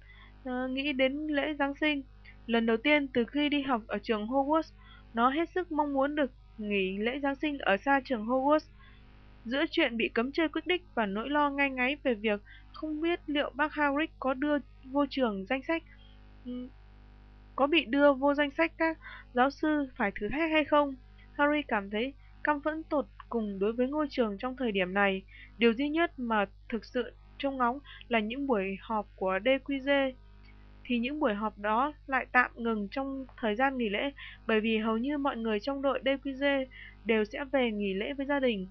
S1: uh, nghĩ đến lễ Giáng sinh. Lần đầu tiên từ khi đi học ở trường Hogwarts, nó hết sức mong muốn được nghỉ lễ Giáng sinh ở xa trường Hogwarts. Giữa chuyện bị cấm chơi quyết đích và nỗi lo ngay ngáy về việc không biết liệu bác Hagrid có đưa vô trường danh sách ừ, có bị đưa vô danh sách các giáo sư phải thử thách hay không. Harry cảm thấy căm phẫn tột cùng đối với ngôi trường trong thời điểm này. Điều duy nhất mà thực sự trông ngóng là những buổi họp của DQG thì những buổi họp đó lại tạm ngừng trong thời gian nghỉ lễ bởi vì hầu như mọi người trong đội DQG đều sẽ về nghỉ lễ với gia đình.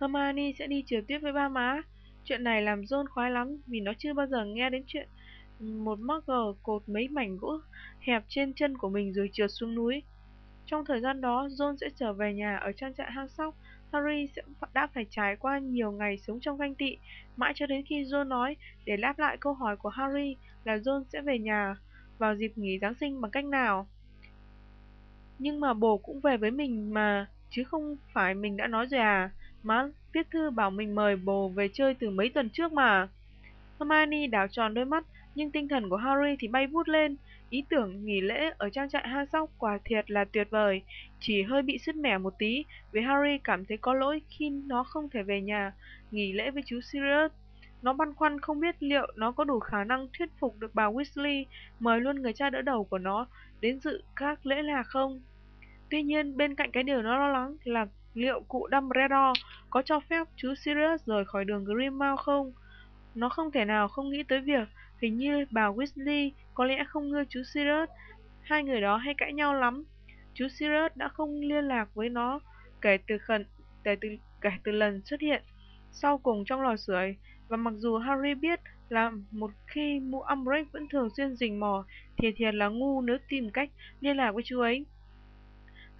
S1: Hermione sẽ đi trượt tuyết với ba má. Chuyện này làm John khoái lắm vì nó chưa bao giờ nghe đến chuyện một Muggle cột mấy mảnh gỗ hẹp trên chân của mình rồi trượt xuống núi. Trong thời gian đó, John sẽ trở về nhà ở trang trại hang sóc. Harry đã phải trải qua nhiều ngày sống trong ganh tị, mãi cho đến khi John nói để đáp lại câu hỏi của Harry là John sẽ về nhà vào dịp nghỉ Giáng sinh bằng cách nào. Nhưng mà bồ cũng về với mình mà, chứ không phải mình đã nói rồi à. Má viết thư bảo mình mời bồ về chơi từ mấy tuần trước mà. Hermione đảo tròn đôi mắt, nhưng tinh thần của Harry thì bay vút lên. Ý tưởng nghỉ lễ ở trang trại Ha Sóc quả thiệt là tuyệt vời, chỉ hơi bị sứt mẻ một tí vì Harry cảm thấy có lỗi khi nó không thể về nhà nghỉ lễ với chú Sirius. Nó băn khoăn không biết liệu nó có đủ khả năng thuyết phục được bà Weasley mời luôn người cha đỡ đầu của nó đến dự các lễ là không. Tuy nhiên, bên cạnh cái điều nó lo lắng là liệu cụ Dumbledore có cho phép chú Sirius rời khỏi đường Grimmauld không? Nó không thể nào không nghĩ tới việc hình như bà Weasley có lẽ không ưa chú Sirius. Hai người đó hay cãi nhau lắm. Chú Sirius đã không liên lạc với nó kể từ khẩn kể từ kể từ lần xuất hiện sau cùng trong lò sưởi và mặc dù Harry biết là một khi mụ Umbridge vẫn thường xuyên rình mò thì thiệt là ngu nếu tìm cách liên lạc với chú ấy.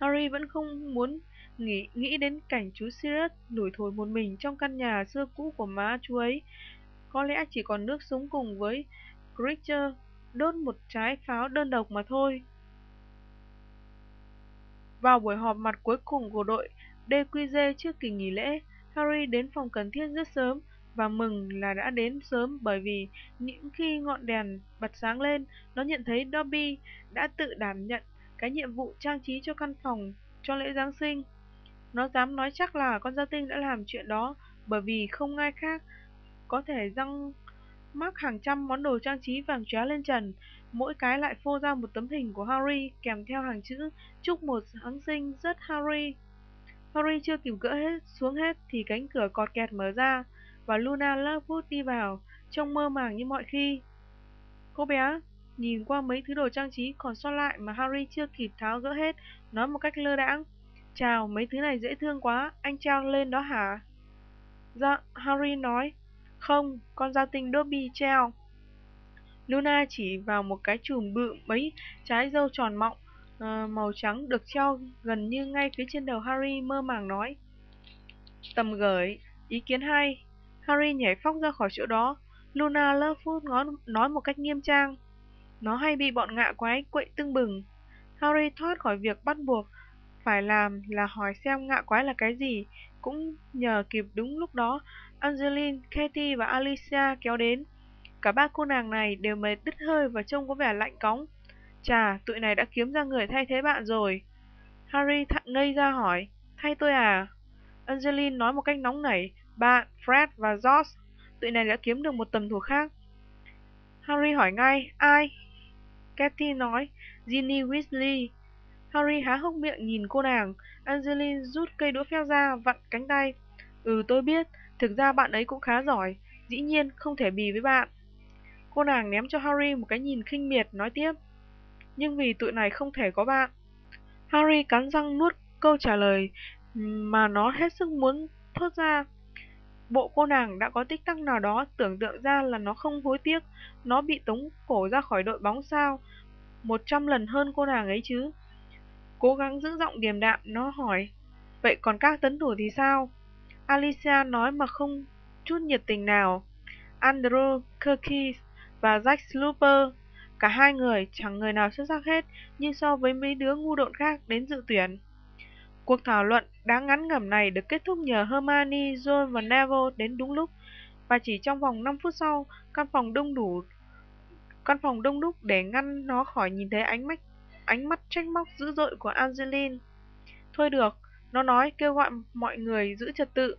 S1: Harry vẫn không muốn nghĩ, nghĩ đến cảnh chú Sirius lủi thổi một mình trong căn nhà xưa cũ của má chú ấy. Có lẽ chỉ còn nước súng cùng với Creature đốt một trái pháo đơn độc mà thôi. Vào buổi họp mặt cuối cùng của đội DQG trước kỳ nghỉ lễ, Harry đến phòng cần thiết rất sớm và mừng là đã đến sớm bởi vì những khi ngọn đèn bật sáng lên, nó nhận thấy Dobby đã tự đảm nhận cái nhiệm vụ trang trí cho căn phòng cho lễ Giáng sinh. Nó dám nói chắc là con gia tinh đã làm chuyện đó bởi vì không ai khác có thể răng mắc hàng trăm món đồ trang trí vàng chóe lên trần, mỗi cái lại phô ra một tấm hình của Harry kèm theo hàng chữ chúc một Giáng sinh rất Harry. Harry chưa kịp gỡ hết xuống hết thì cánh cửa cọt kẹt mở ra và Luna Lovegood đi vào, trông mơ màng như mọi khi. Cô bé nhìn qua mấy thứ đồ trang trí còn sót lại mà Harry chưa kịp tháo gỡ hết, nói một cách lơ đãng. Chào, mấy thứ này dễ thương quá, anh treo lên đó hả? Dạ, Harry nói. Không, con gia tinh Dobby treo. Luna chỉ vào một cái chùm bự mấy trái dâu tròn mọng uh, màu trắng được treo gần như ngay phía trên đầu Harry mơ màng nói. Tầm gửi, ý kiến hay. Harry nhảy phóc ra khỏi chỗ đó. Luna Lovefoot nói một cách nghiêm trang. Nó hay bị bọn ngạ quái quậy tưng bừng. Harry thoát khỏi việc bắt buộc phải làm là hỏi xem ngạ quái là cái gì. Cũng nhờ kịp đúng lúc đó, Angeline, Katie và Alicia kéo đến. Cả ba cô nàng này đều mệt đứt hơi và trông có vẻ lạnh cóng. Chà, tụi này đã kiếm ra người thay thế bạn rồi. Harry thặng ngây ra hỏi, thay tôi à? Angeline nói một cách nóng nảy, bạn, Fred và George, tụi này đã kiếm được một tầm thủ khác. Harry hỏi ngay, ai? Katie nói, Ginny Weasley. Harry há hốc miệng nhìn cô nàng. Angeline rút cây đũa pheo ra, vặn cánh tay. Ừ, tôi biết, thực ra bạn ấy cũng khá giỏi. Dĩ nhiên, không thể bì với bạn. Cô nàng ném cho Harry một cái nhìn khinh miệt, nói tiếp. Nhưng vì tụi này không thể có bạn. Harry cắn răng nuốt câu trả lời mà nó hết sức muốn thốt ra. Bộ cô nàng đã có tích tắc nào đó tưởng tượng ra là nó không hối tiếc, nó bị tống cổ ra khỏi đội bóng sao, một trăm lần hơn cô nàng ấy chứ. Cố gắng giữ giọng điềm đạm, nó hỏi, vậy còn các tấn thủ thì sao? Alicia nói mà không chút nhiệt tình nào. Andrew Kirkis và Jack Slooper, cả hai người chẳng người nào xuất sắc hết, nhưng so với mấy đứa ngu độn khác đến dự tuyển. Cuộc thảo luận đáng ngắn ngẩm này được kết thúc nhờ Hermione, Ron và Neville đến đúng lúc, và chỉ trong vòng 5 phút sau, căn phòng đông đủ căn phòng đông đúc để ngăn nó khỏi nhìn thấy ánh mắt ánh mắt trách móc dữ dội của Angeline. Thôi được, nó nói kêu gọi mọi người giữ trật tự.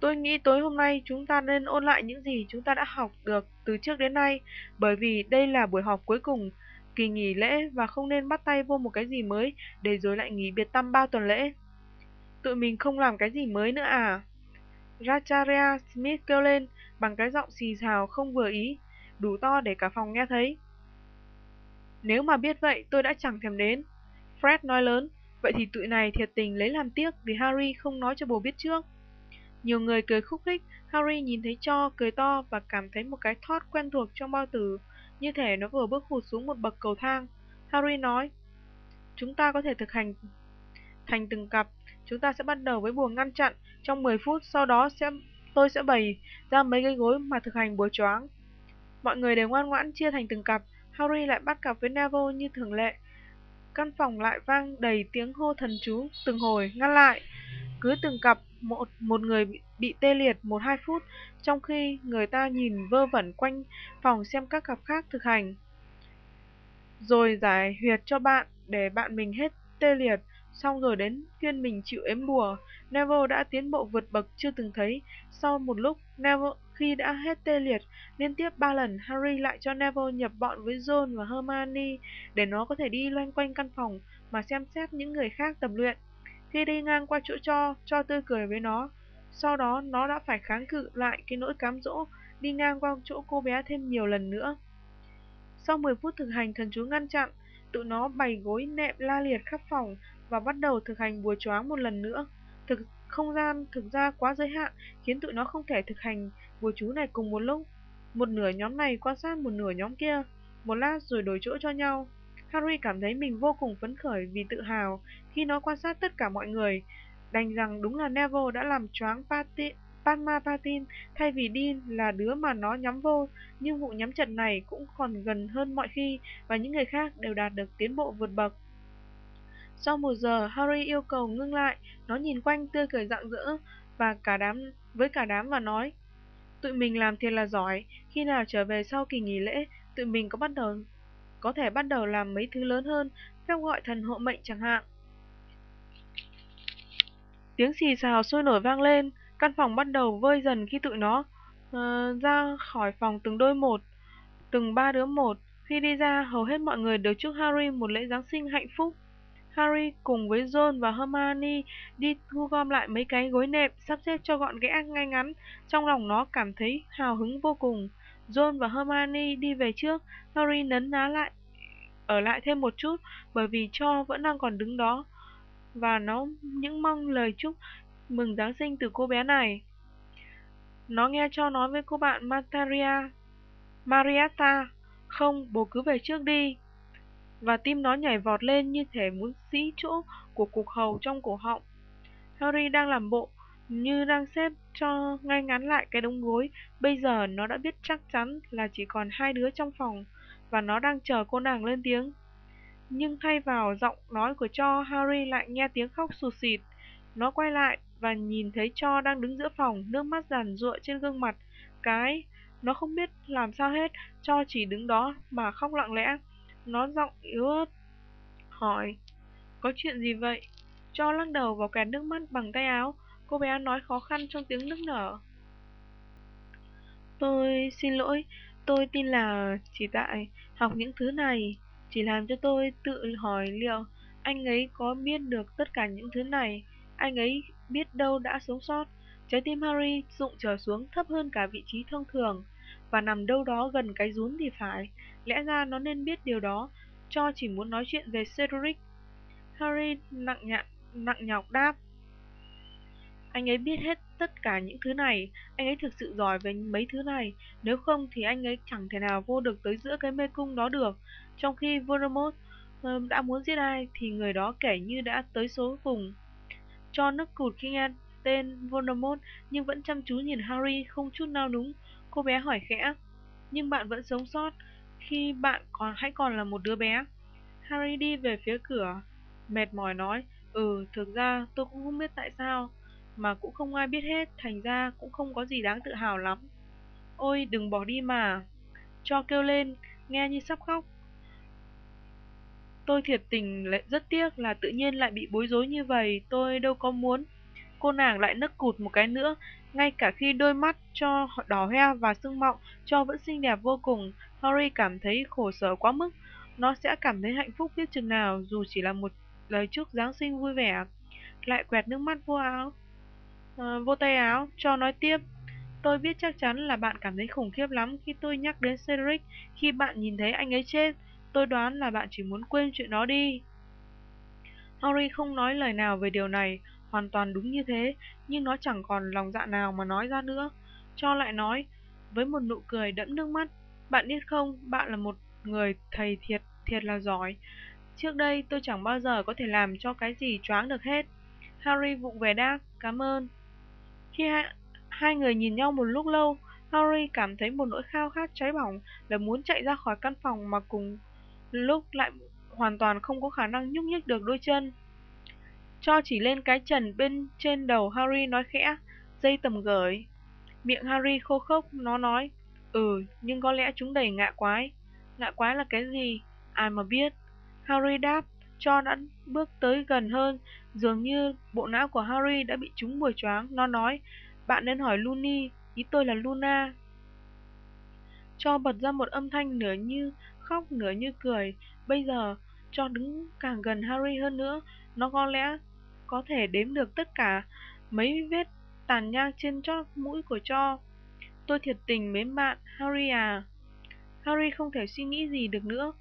S1: Tôi nghĩ tối hôm nay chúng ta nên ôn lại những gì chúng ta đã học được từ trước đến nay, bởi vì đây là buổi họp cuối cùng kỳ nghỉ lễ và không nên bắt tay vô một cái gì mới để rồi lại nghỉ biệt tâm bao tuần lễ. Tụi mình không làm cái gì mới nữa à? Racharia Smith kêu lên bằng cái giọng xì xào không vừa ý. đủ to để cả phòng nghe thấy. Nếu mà biết vậy, tôi đã chẳng thèm đến. Fred nói lớn, vậy thì tụi này thiệt tình lấy làm tiếc vì Harry không nói cho bố biết trước. Nhiều người cười khúc khích, Harry nhìn thấy cho, cười to và cảm thấy một cái thót quen thuộc trong bao tử, như thể nó vừa bước hụt xuống một bậc cầu thang. Harry nói, chúng ta có thể thực hành thành từng cặp, chúng ta sẽ bắt đầu với bùa ngăn chặn trong 10 phút, sau đó sẽ tôi sẽ bày ra mấy cái gối mà thực hành bùa choáng. Mọi người đều ngoan ngoãn chia thành từng cặp, Harry lại bắt cặp với Neville như thường lệ. Căn phòng lại vang đầy tiếng hô thần chú từng hồi, ngăn lại. Cứ từng cặp, một, một người bị, bị tê liệt một hai phút, trong khi người ta nhìn vơ vẩn quanh phòng xem các cặp khác thực hành. Rồi giải huyệt cho bạn để bạn mình hết tê liệt, xong rồi đến phiên mình chịu ếm bùa. Neville đã tiến bộ vượt bậc chưa từng thấy. Sau một lúc, Neville khi đã hết tê liệt, liên tiếp ba lần Harry lại cho Neville nhập bọn với Ron và Hermione để nó có thể đi loanh quanh căn phòng mà xem xét những người khác tập luyện. Khi đi ngang qua chỗ cho, cho tươi cười với nó. Sau đó nó đã phải kháng cự lại cái nỗi cám dỗ, đi ngang qua chỗ cô bé thêm nhiều lần nữa. Sau 10 phút thực hành thần chú ngăn chặn, tụi nó bày gối nệm la liệt khắp phòng và bắt đầu thực hành bùa choáng một lần nữa. Thực không gian thực ra quá giới hạn khiến tụi nó không thể thực hành bùa chú này cùng một lúc. Một nửa nhóm này quan sát một nửa nhóm kia, một lát rồi đổi chỗ cho nhau. Harry cảm thấy mình vô cùng phấn khởi vì tự hào khi nó quan sát tất cả mọi người. Đành rằng đúng là Neville đã làm choáng Pati, Padma Patin thay vì dean là đứa mà nó nhắm vô, nhưng vụ nhắm trận này cũng còn gần hơn mọi khi và những người khác đều đạt được tiến bộ vượt bậc. Sau một giờ, Harry yêu cầu ngưng lại, nó nhìn quanh tươi cười rạng rỡ và cả đám với cả đám và nói: "Tụi mình làm thiệt là giỏi, khi nào trở về sau kỳ nghỉ lễ, tụi mình có bắt đầu có thể bắt đầu làm mấy thứ lớn hơn, phép gọi thần hộ mệnh chẳng hạn." Tiếng xì xào sôi nổi vang lên, căn phòng bắt đầu vơi dần khi tụi nó uh, ra khỏi phòng từng đôi một, từng ba đứa một. Khi đi ra, hầu hết mọi người đều chúc Harry một lễ Giáng sinh hạnh phúc. Harry cùng với Ron và Hermione đi thu gom lại mấy cái gối nệm, sắp xếp cho gọn gẽ ngay ngắn. Trong lòng nó cảm thấy hào hứng vô cùng. Ron và Hermione đi về trước, Harry nấn ná lại ở lại thêm một chút bởi vì Cho vẫn đang còn đứng đó và nó những mong lời chúc mừng Giáng sinh từ cô bé này. Nó nghe Cho nói với cô bạn Mataria, Marietta, không, bố cứ về trước đi và tim nó nhảy vọt lên như thể muốn xí chỗ của cục hầu trong cổ họng. Harry đang làm bộ như đang xếp cho ngay ngắn lại cái đống gối. Bây giờ nó đã biết chắc chắn là chỉ còn hai đứa trong phòng và nó đang chờ cô nàng lên tiếng. Nhưng thay vào giọng nói của Cho, Harry lại nghe tiếng khóc sụt sịt. Nó quay lại và nhìn thấy Cho đang đứng giữa phòng, nước mắt giàn giụa trên gương mặt. Cái, nó không biết làm sao hết, Cho chỉ đứng đó mà khóc lặng lẽ. Nó giọng yếu ớt. Hỏi, Có chuyện gì vậy? Cho lắc đầu vào kẻ nước mắt bằng tay áo, Cô bé nói khó khăn trong tiếng nức nở. Tôi, xin lỗi, Tôi tin là chỉ tại học những thứ này, Chỉ làm cho tôi tự hỏi liệu Anh ấy có biết được tất cả những thứ này. Anh ấy biết đâu đã sống sót. Trái tim Harry rụng trở xuống thấp hơn cả vị trí thông thường. Và nằm đâu đó gần cái rún thì phải Lẽ ra nó nên biết điều đó, cho chỉ muốn nói chuyện về Cedric. Harry nặng nhạc, nặng nhọc đáp. Anh ấy biết hết tất cả những thứ này, anh ấy thực sự giỏi về mấy thứ này, nếu không thì anh ấy chẳng thể nào vô được tới giữa cái mê cung đó được. Trong khi Voldemort ờ, đã muốn giết ai thì người đó kể như đã tới số cùng. Cho nước cụt khi nghe tên Voldemort nhưng vẫn chăm chú nhìn Harry không chút nào núng. Cô bé hỏi khẽ, nhưng bạn vẫn sống sót, khi bạn còn hãy còn là một đứa bé. Harry đi về phía cửa, mệt mỏi nói, ừ, thực ra tôi cũng không biết tại sao, mà cũng không ai biết hết, thành ra cũng không có gì đáng tự hào lắm. Ôi, đừng bỏ đi mà. Cho kêu lên, nghe như sắp khóc. Tôi thiệt tình lại rất tiếc là tự nhiên lại bị bối rối như vậy, tôi đâu có muốn. Cô nàng lại nức cụt một cái nữa, ngay cả khi đôi mắt cho đỏ hoe và sưng mọng cho vẫn xinh đẹp vô cùng, Harry cảm thấy khổ sở quá mức. Nó sẽ cảm thấy hạnh phúc biết chừng nào dù chỉ là một lời chúc Giáng sinh vui vẻ. Lại quẹt nước mắt vô áo, à, vô tay áo, cho nói tiếp. Tôi biết chắc chắn là bạn cảm thấy khủng khiếp lắm khi tôi nhắc đến Cedric khi bạn nhìn thấy anh ấy chết. Tôi đoán là bạn chỉ muốn quên chuyện đó đi. Harry không nói lời nào về điều này, hoàn toàn đúng như thế, nhưng nó chẳng còn lòng dạ nào mà nói ra nữa. Cho lại nói, với một nụ cười đẫm nước mắt, bạn biết không, bạn là một người thầy thiệt, thiệt là giỏi. Trước đây tôi chẳng bao giờ có thể làm cho cái gì choáng được hết. Harry vụng về đáp, cảm ơn. Khi hai, hai người nhìn nhau một lúc lâu, Harry cảm thấy một nỗi khao khát cháy bỏng là muốn chạy ra khỏi căn phòng mà cùng lúc lại hoàn toàn không có khả năng nhúc nhích được đôi chân. Cho chỉ lên cái trần bên trên đầu Harry nói khẽ, dây tầm gởi Miệng Harry khô khốc, nó nói, ừ, nhưng có lẽ chúng đầy ngạ quái. Ngạ quái là cái gì? Ai mà biết. Harry đáp, cho đã bước tới gần hơn, dường như bộ não của Harry đã bị trúng bùa choáng. Nó nói, bạn nên hỏi Luni ý tôi là Luna. Cho bật ra một âm thanh nửa như khóc nửa như cười. Bây giờ, cho đứng càng gần Harry hơn nữa, nó có lẽ có thể đếm được tất cả mấy vết tàn nhang trên chót mũi của cho. Tôi thiệt tình mến bạn, Harry à. Harry không thể suy nghĩ gì được nữa.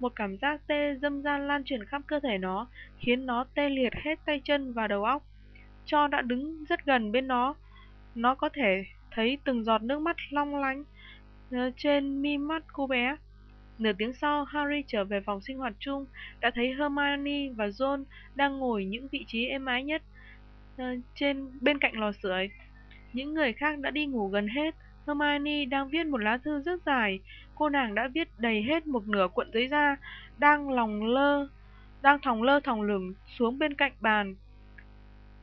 S1: Một cảm giác tê dâm gian lan truyền khắp cơ thể nó, khiến nó tê liệt hết tay chân và đầu óc. Cho đã đứng rất gần bên nó. Nó có thể thấy từng giọt nước mắt long lánh ờ, trên mi mắt cô bé. Nửa tiếng sau, Harry trở về phòng sinh hoạt chung, đã thấy Hermione và Ron đang ngồi những vị trí êm ái nhất ờ, trên bên cạnh lò sưởi. Những người khác đã đi ngủ gần hết. Hermione đang viết một lá thư rất dài. Cô nàng đã viết đầy hết một nửa cuộn giấy da, đang lòng lơ, đang thòng lơ thòng lửng xuống bên cạnh bàn.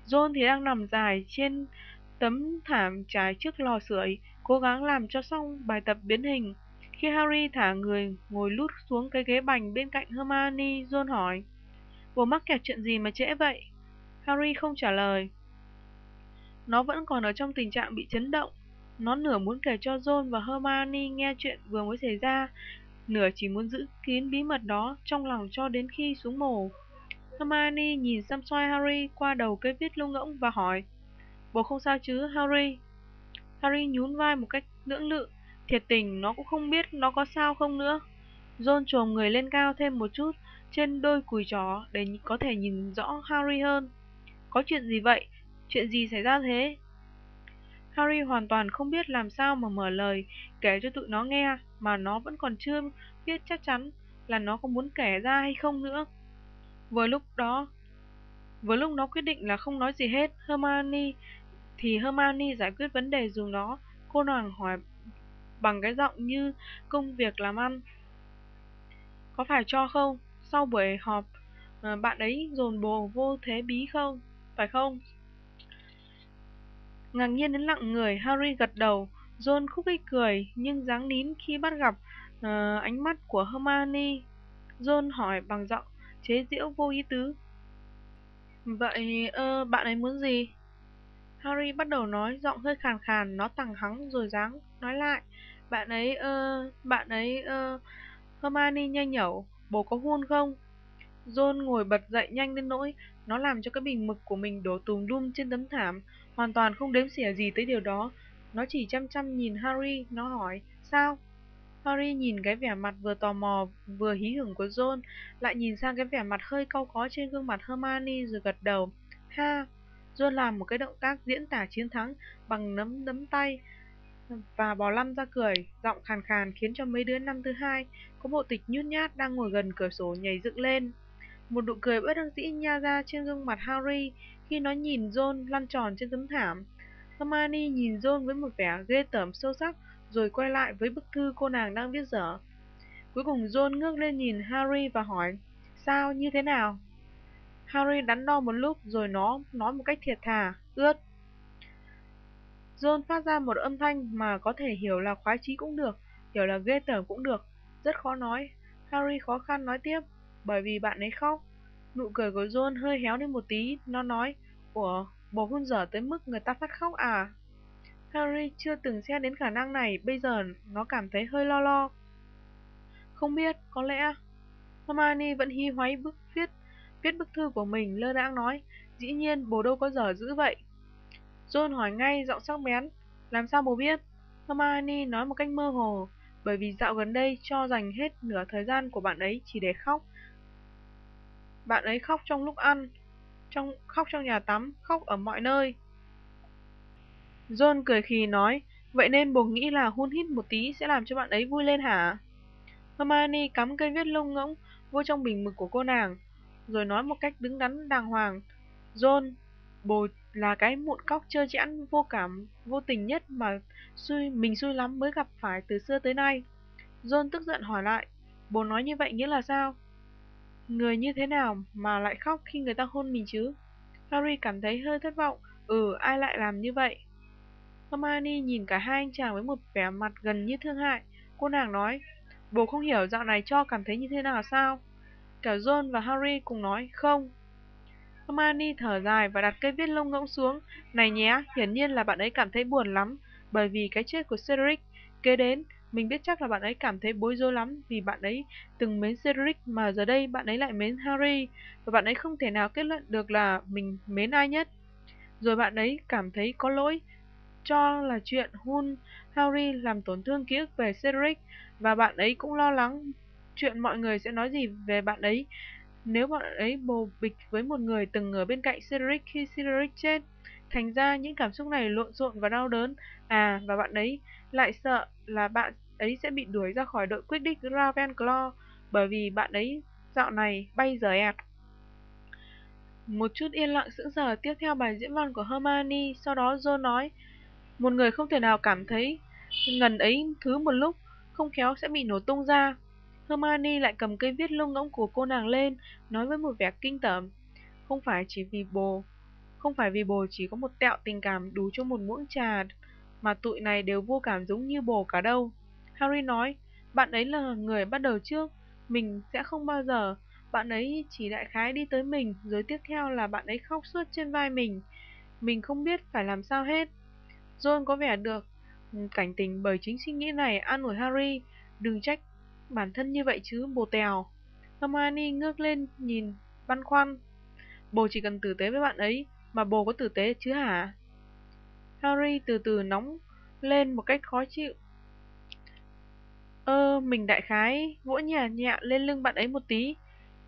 S1: Ron thì đang nằm dài trên tấm thảm trải trước lò sưởi, cố gắng làm cho xong bài tập biến hình. Khi Harry thả người ngồi lút xuống cái ghế bành bên cạnh Hermione, Ron hỏi, Bố mắc kẹt chuyện gì mà trễ vậy? Harry không trả lời. Nó vẫn còn ở trong tình trạng bị chấn động. Nó nửa muốn kể cho Ron và Hermione nghe chuyện vừa mới xảy ra, nửa chỉ muốn giữ kín bí mật đó trong lòng cho đến khi xuống mồ. Hermione nhìn xăm soi Harry qua đầu cây viết lông ngỗng và hỏi, Bố không sao chứ, Harry? Harry nhún vai một cách lưỡng lự, thiệt tình nó cũng không biết nó có sao không nữa. John trồm người lên cao thêm một chút trên đôi cùi chó để có thể nhìn rõ Harry hơn. Có chuyện gì vậy? Chuyện gì xảy ra thế? Harry hoàn toàn không biết làm sao mà mở lời kể cho tụi nó nghe mà nó vẫn còn chưa biết chắc chắn là nó có muốn kể ra hay không nữa. Vừa lúc đó, vừa lúc nó quyết định là không nói gì hết, Hermione thì Hermione giải quyết vấn đề dùng nó. Cô nàng hỏi bằng cái giọng như công việc làm ăn. Có phải cho không? Sau buổi họp, ờ, bạn ấy dồn bồ vô thế bí không? Phải không? Ngạc nhiên đến lặng người, Harry gật đầu. John khúc khích cười, nhưng dáng nín khi bắt gặp uh, ánh mắt của Hermione. John hỏi bằng giọng chế giễu vô ý tứ. Vậy uh, bạn ấy muốn gì? Harry bắt đầu nói, giọng hơi khàn khàn, nó tằng hắng rồi dáng nói lại. Bạn ấy, ơ, uh, bạn ấy, ơ, uh, Hermione nhanh nhẩu, bố có hôn không? John ngồi bật dậy nhanh đến nỗi, nó làm cho cái bình mực của mình đổ tùm lum trên tấm thảm, hoàn toàn không đếm xỉa gì tới điều đó. Nó chỉ chăm chăm nhìn Harry, nó hỏi, sao? Harry nhìn cái vẻ mặt vừa tò mò vừa hí hửng của John, lại nhìn sang cái vẻ mặt hơi cau có trên gương mặt Hermione rồi gật đầu. Ha, John làm một cái động tác diễn tả chiến thắng bằng nấm đấm tay và bò lăn ra cười, giọng khàn khàn khiến cho mấy đứa năm thứ hai có bộ tịch nhút nhát đang ngồi gần cửa sổ nhảy dựng lên. Một nụ cười bất đắc dĩ nha ra trên gương mặt Harry khi nó nhìn John lăn tròn trên tấm thảm. Hermione nhìn John với một vẻ ghê tởm sâu sắc rồi quay lại với bức thư cô nàng đang viết dở. Cuối cùng John ngước lên nhìn Harry và hỏi, sao, như thế nào? Harry đắn đo một lúc rồi nó nói một cách thiệt thà, ướt. John phát ra một âm thanh mà có thể hiểu là khoái chí cũng được, hiểu là ghê tởm cũng được. Rất khó nói. Harry khó khăn nói tiếp, bởi vì bạn ấy khóc. Nụ cười của John hơi héo đi một tí, nó nói, Ủa, bố hôn dở tới mức người ta phát khóc à? Harry chưa từng xem đến khả năng này, bây giờ nó cảm thấy hơi lo lo. Không biết, có lẽ... Hermione vẫn hy hoáy bức viết viết bức thư của mình, lơ đãng nói, dĩ nhiên bố đâu có dở dữ vậy. John hỏi ngay giọng sắc bén, Làm sao bố biết? Hermione nói một cách mơ hồ, bởi vì dạo gần đây cho dành hết nửa thời gian của bạn ấy chỉ để khóc. Bạn ấy khóc trong lúc ăn, trong khóc trong nhà tắm, khóc ở mọi nơi. John cười khì nói, vậy nên bố nghĩ là hôn hít một tí sẽ làm cho bạn ấy vui lên hả? Hermione cắm cây viết lông ngỗng vô trong bình mực của cô nàng, rồi nói một cách đứng đắn đàng hoàng. John, bồ là cái mụn cóc trơ chẽn vô cảm, vô tình nhất mà xui mình xui lắm mới gặp phải từ xưa tới nay. John tức giận hỏi lại, bố nói như vậy nghĩa là sao? Người như thế nào mà lại khóc khi người ta hôn mình chứ? Harry cảm thấy hơi thất vọng, ừ, ai lại làm như vậy? Hermione nhìn cả hai anh chàng với một vẻ mặt gần như thương hại. Cô nàng nói, bố không hiểu dạo này cho cảm thấy như thế nào sao? Cả John và Harry cùng nói, không. Hermione thở dài và đặt cây viết lông ngỗng xuống. Này nhé, hiển nhiên là bạn ấy cảm thấy buồn lắm, bởi vì cái chết của Cedric. Kế đến, mình biết chắc là bạn ấy cảm thấy bối rối lắm vì bạn ấy từng mến Cedric mà giờ đây bạn ấy lại mến Harry và bạn ấy không thể nào kết luận được là mình mến ai nhất. Rồi bạn ấy cảm thấy có lỗi cho là chuyện hôn Harry làm tổn thương ký ức về Cedric và bạn ấy cũng lo lắng chuyện mọi người sẽ nói gì về bạn ấy nếu bạn ấy bồ bịch với một người từng ở bên cạnh Cedric khi Cedric chết. Thành ra những cảm xúc này lộn xộn và đau đớn. À, và bạn ấy lại sợ là bạn ấy sẽ bị đuổi ra khỏi đội quyết định Ravenclaw bởi vì bạn ấy dạo này bay dở ẹt. Một chút yên lặng sững sờ tiếp theo bài diễn văn của Hermione, sau đó Ron nói, một người không thể nào cảm thấy ngần ấy thứ một lúc, không khéo sẽ bị nổ tung ra. Hermione lại cầm cây viết lông ngỗng của cô nàng lên, nói với một vẻ kinh tởm. Không phải chỉ vì bồ, không phải vì bồ chỉ có một tẹo tình cảm đủ cho một muỗng trà, mà tụi này đều vô cảm giống như bồ cả đâu. Harry nói, bạn ấy là người bắt đầu trước, mình sẽ không bao giờ. Bạn ấy chỉ đại khái đi tới mình, rồi tiếp theo là bạn ấy khóc suốt trên vai mình. Mình không biết phải làm sao hết. John có vẻ được ừ, cảnh tình bởi chính suy nghĩ này an ủi Harry. Đừng trách bản thân như vậy chứ, bồ tèo. Hermione ngước lên nhìn băn khoăn. Bồ chỉ cần tử tế với bạn ấy, mà bồ có tử tế chứ hả? Harry từ từ nóng lên một cách khó chịu. Ơ, mình đại khái vỗ nhà nhẹ lên lưng bạn ấy một tí.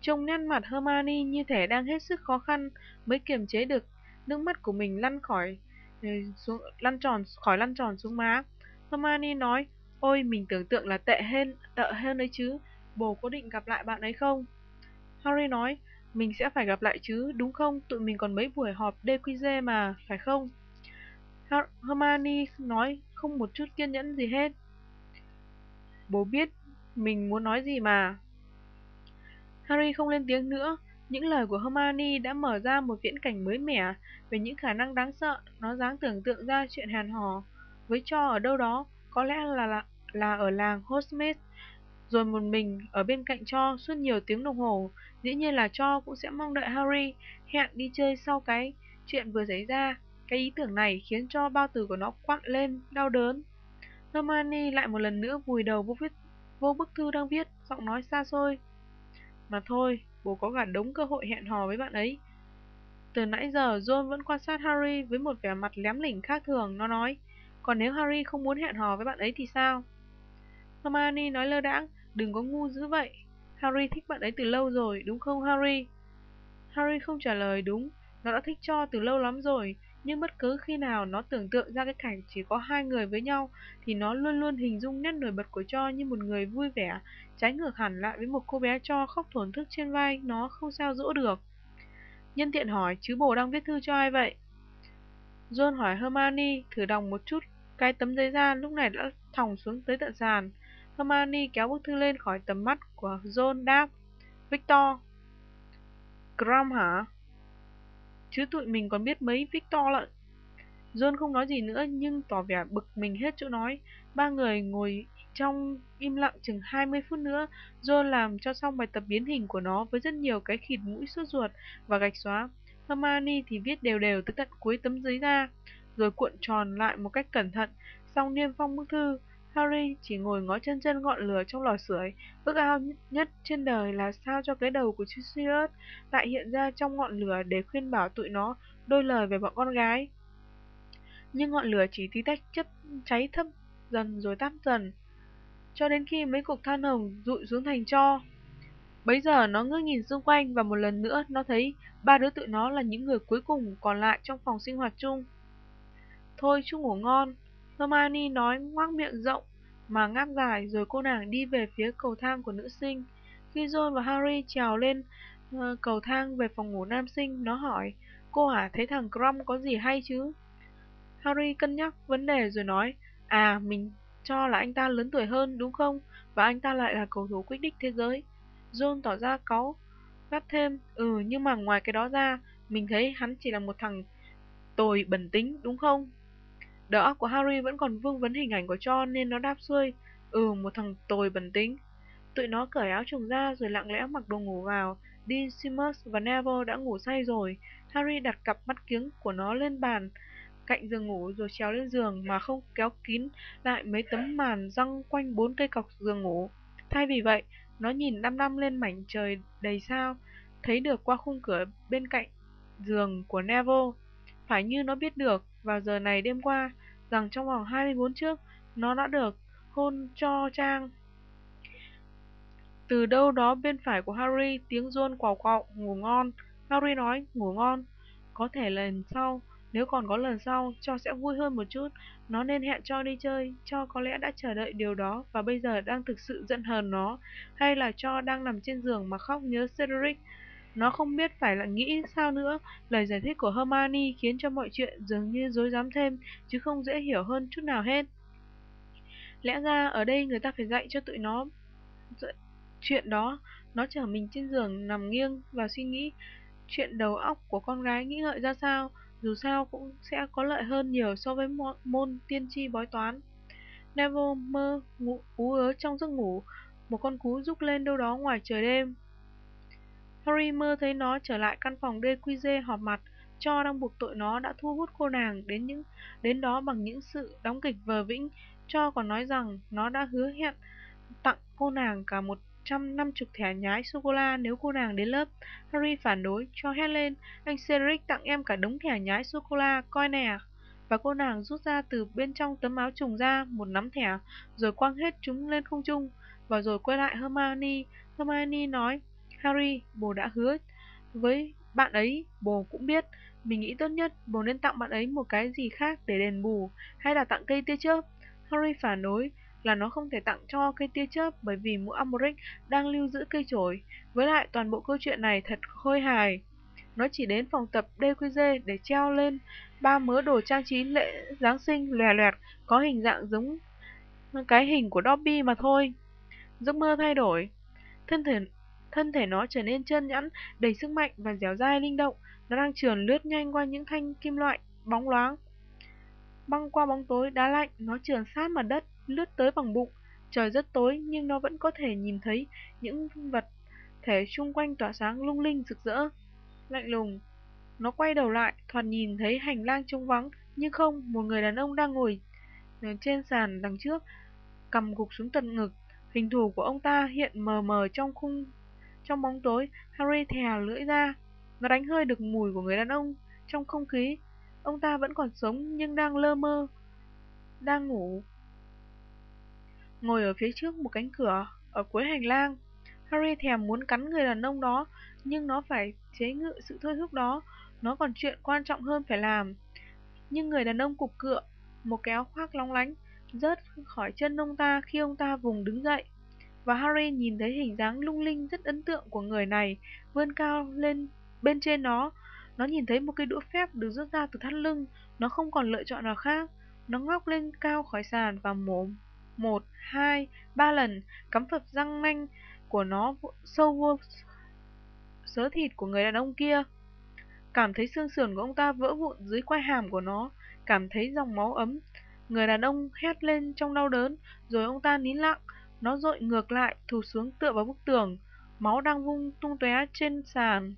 S1: Trông nét mặt Hermione như thể đang hết sức khó khăn mới kiềm chế được nước mắt của mình lăn khỏi ừ, xuống lăn tròn khỏi lăn tròn xuống má. Hermione nói, ôi mình tưởng tượng là tệ hơn tệ hơn đấy chứ, bồ có định gặp lại bạn ấy không? Harry nói, mình sẽ phải gặp lại chứ, đúng không? Tụi mình còn mấy buổi họp DQZ mà, phải không? Her Hermione nói không một chút kiên nhẫn gì hết. Bố biết mình muốn nói gì mà. Harry không lên tiếng nữa. Những lời của Hermione đã mở ra một viễn cảnh mới mẻ về những khả năng đáng sợ. Nó dáng tưởng tượng ra chuyện hàn hò với cho ở đâu đó, có lẽ là là, là ở làng Hogsmeade. Rồi một mình ở bên cạnh cho suốt nhiều tiếng đồng hồ. Dĩ nhiên là cho cũng sẽ mong đợi Harry hẹn đi chơi sau cái chuyện vừa xảy ra. Cái ý tưởng này khiến cho bao tử của nó quặn lên, đau đớn. Hermione lại một lần nữa vùi đầu vô viết vô bức thư đang viết, giọng nói xa xôi. Mà thôi, bố có cả đống cơ hội hẹn hò với bạn ấy. Từ nãy giờ, John vẫn quan sát Harry với một vẻ mặt lém lỉnh khác thường. Nó nói, còn nếu Harry không muốn hẹn hò với bạn ấy thì sao? Hermione nói lơ đãng, đừng có ngu dữ vậy. Harry thích bạn ấy từ lâu rồi, đúng không Harry? Harry không trả lời đúng, nó đã thích cho từ lâu lắm rồi, nhưng bất cứ khi nào nó tưởng tượng ra cái cảnh chỉ có hai người với nhau thì nó luôn luôn hình dung nét nổi bật của Cho như một người vui vẻ, trái ngược hẳn lại với một cô bé Cho khóc thổn thức trên vai nó không sao dỗ được. Nhân tiện hỏi, chứ bồ đang viết thư cho ai vậy? John hỏi Hermione thử đọc một chút cái tấm giấy ra lúc này đã thòng xuống tới tận sàn. Hermione kéo bức thư lên khỏi tầm mắt của John đáp Victor Grom hả? chứ tụi mình còn biết mấy Victor lận. John không nói gì nữa nhưng tỏ vẻ bực mình hết chỗ nói. Ba người ngồi trong im lặng chừng 20 phút nữa, John làm cho xong bài tập biến hình của nó với rất nhiều cái khịt mũi sốt ruột và gạch xóa. Hermione thì viết đều đều tới tận cuối tấm giấy ra, rồi cuộn tròn lại một cách cẩn thận, xong niêm phong bức thư. Harry chỉ ngồi ngó chân chân ngọn lửa trong lò sưởi. Ước ao nhất trên đời là sao cho cái đầu của Sirius lại hiện ra trong ngọn lửa để khuyên bảo tụi nó đôi lời về bọn con gái. nhưng ngọn lửa chỉ tí tách chấp cháy thấp dần rồi tắt dần, cho đến khi mấy cục than hồng rụi xuống thành tro. Bấy giờ nó ngước nhìn xung quanh và một lần nữa nó thấy ba đứa tụi nó là những người cuối cùng còn lại trong phòng sinh hoạt chung. Thôi chú ngủ ngon, Hermione nói ngoác miệng rộng mà ngáp dài rồi cô nàng đi về phía cầu thang của nữ sinh. Khi John và Harry trèo lên uh, cầu thang về phòng ngủ nam sinh, nó hỏi, cô hả thấy thằng Crom có gì hay chứ? Harry cân nhắc vấn đề rồi nói, à mình cho là anh ta lớn tuổi hơn đúng không? Và anh ta lại là cầu thủ quyết đích thế giới. John tỏ ra cáu, gắt thêm, ừ nhưng mà ngoài cái đó ra, mình thấy hắn chỉ là một thằng tồi bẩn tính đúng không? Đầu óc của Harry vẫn còn vương vấn hình ảnh của John nên nó đáp xuôi, ừ một thằng tồi bẩn tính. Tụi nó cởi áo trùng ra rồi lặng lẽ mặc đồ ngủ vào. Dean Simmons và Neville đã ngủ say rồi. Harry đặt cặp mắt kiếng của nó lên bàn cạnh giường ngủ rồi trèo lên giường mà không kéo kín lại mấy tấm màn răng quanh bốn cây cọc giường ngủ. Thay vì vậy, nó nhìn đăm đăm lên mảnh trời đầy sao, thấy được qua khung cửa bên cạnh giường của Neville. Phải như nó biết được vào giờ này đêm qua rằng trong vòng 24 trước nó đã được hôn cho Trang. Từ đâu đó bên phải của Harry tiếng John quào quọng ngủ ngon. Harry nói ngủ ngon. Có thể lần sau nếu còn có lần sau, cho sẽ vui hơn một chút. Nó nên hẹn cho đi chơi, cho có lẽ đã chờ đợi điều đó và bây giờ đang thực sự giận hờn nó. Hay là cho đang nằm trên giường mà khóc nhớ Cedric. Nó không biết phải là nghĩ sao nữa. Lời giải thích của Hermione khiến cho mọi chuyện dường như dối rắm thêm, chứ không dễ hiểu hơn chút nào hết. Lẽ ra ở đây người ta phải dạy cho tụi nó chuyện đó. Nó chở mình trên giường nằm nghiêng và suy nghĩ chuyện đầu óc của con gái nghĩ ngợi ra sao dù sao cũng sẽ có lợi hơn nhiều so với môn tiên tri bói toán. Neville mơ ngủ, ú ớ trong giấc ngủ, một con cú rúc lên đâu đó ngoài trời đêm. Harry mơ thấy nó trở lại căn phòng DQG họp mặt, cho đang buộc tội nó đã thu hút cô nàng đến những đến đó bằng những sự đóng kịch vờ vĩnh, cho còn nói rằng nó đã hứa hẹn tặng cô nàng cả một 150 thẻ nhái sô-cô-la nếu cô nàng đến lớp. Harry phản đối, cho hét lên, anh Cedric tặng em cả đống thẻ nhái sô-cô-la, coi nè. Và cô nàng rút ra từ bên trong tấm áo trùng ra một nắm thẻ, rồi quăng hết chúng lên không trung, và rồi quay lại Hermione. Hermione nói, Harry, bố đã hứa với bạn ấy, bố cũng biết. Mình nghĩ tốt nhất bố nên tặng bạn ấy một cái gì khác để đền bù, hay là tặng cây tia chớp. Harry phản đối, là nó không thể tặng cho cây tia chớp bởi vì mũ Amoric đang lưu giữ cây chổi. Với lại toàn bộ câu chuyện này thật khôi hài. Nó chỉ đến phòng tập DQG để treo lên ba mớ đồ trang trí lễ Giáng sinh lòe loẹt có hình dạng giống cái hình của Dobby mà thôi. Giấc mơ thay đổi. Thân thể thân thể nó trở nên trơn nhẵn, đầy sức mạnh và dẻo dai linh động. Nó đang trườn lướt nhanh qua những thanh kim loại bóng loáng. Băng qua bóng tối đá lạnh, nó trườn sát mặt đất, lướt tới bằng bụng. Trời rất tối nhưng nó vẫn có thể nhìn thấy những vật thể xung quanh tỏa sáng lung linh rực rỡ. Lạnh lùng, nó quay đầu lại, thoạt nhìn thấy hành lang trống vắng, nhưng không, một người đàn ông đang ngồi trên sàn đằng trước, cầm gục xuống tận ngực. Hình thù của ông ta hiện mờ mờ trong khung trong bóng tối, Harry thè lưỡi ra. Nó đánh hơi được mùi của người đàn ông trong không khí. Ông ta vẫn còn sống nhưng đang lơ mơ, đang ngủ ngồi ở phía trước một cánh cửa ở cuối hành lang. Harry thèm muốn cắn người đàn ông đó, nhưng nó phải chế ngự sự thôi thúc đó, nó còn chuyện quan trọng hơn phải làm. Nhưng người đàn ông cục cựa, một kéo khoác long lánh, rớt khỏi chân ông ta khi ông ta vùng đứng dậy. Và Harry nhìn thấy hình dáng lung linh rất ấn tượng của người này, vươn cao lên bên trên nó. Nó nhìn thấy một cây đũa phép được rút ra từ thắt lưng, nó không còn lựa chọn nào khác. Nó ngóc lên cao khỏi sàn và mổ một, hai, ba lần, cắm phập răng nanh của nó sâu vô sớ thịt của người đàn ông kia. Cảm thấy xương sườn của ông ta vỡ vụn dưới quai hàm của nó, cảm thấy dòng máu ấm. Người đàn ông hét lên trong đau đớn, rồi ông ta nín lặng, nó dội ngược lại, thụt xuống tựa vào bức tường, máu đang vung tung tóe trên sàn.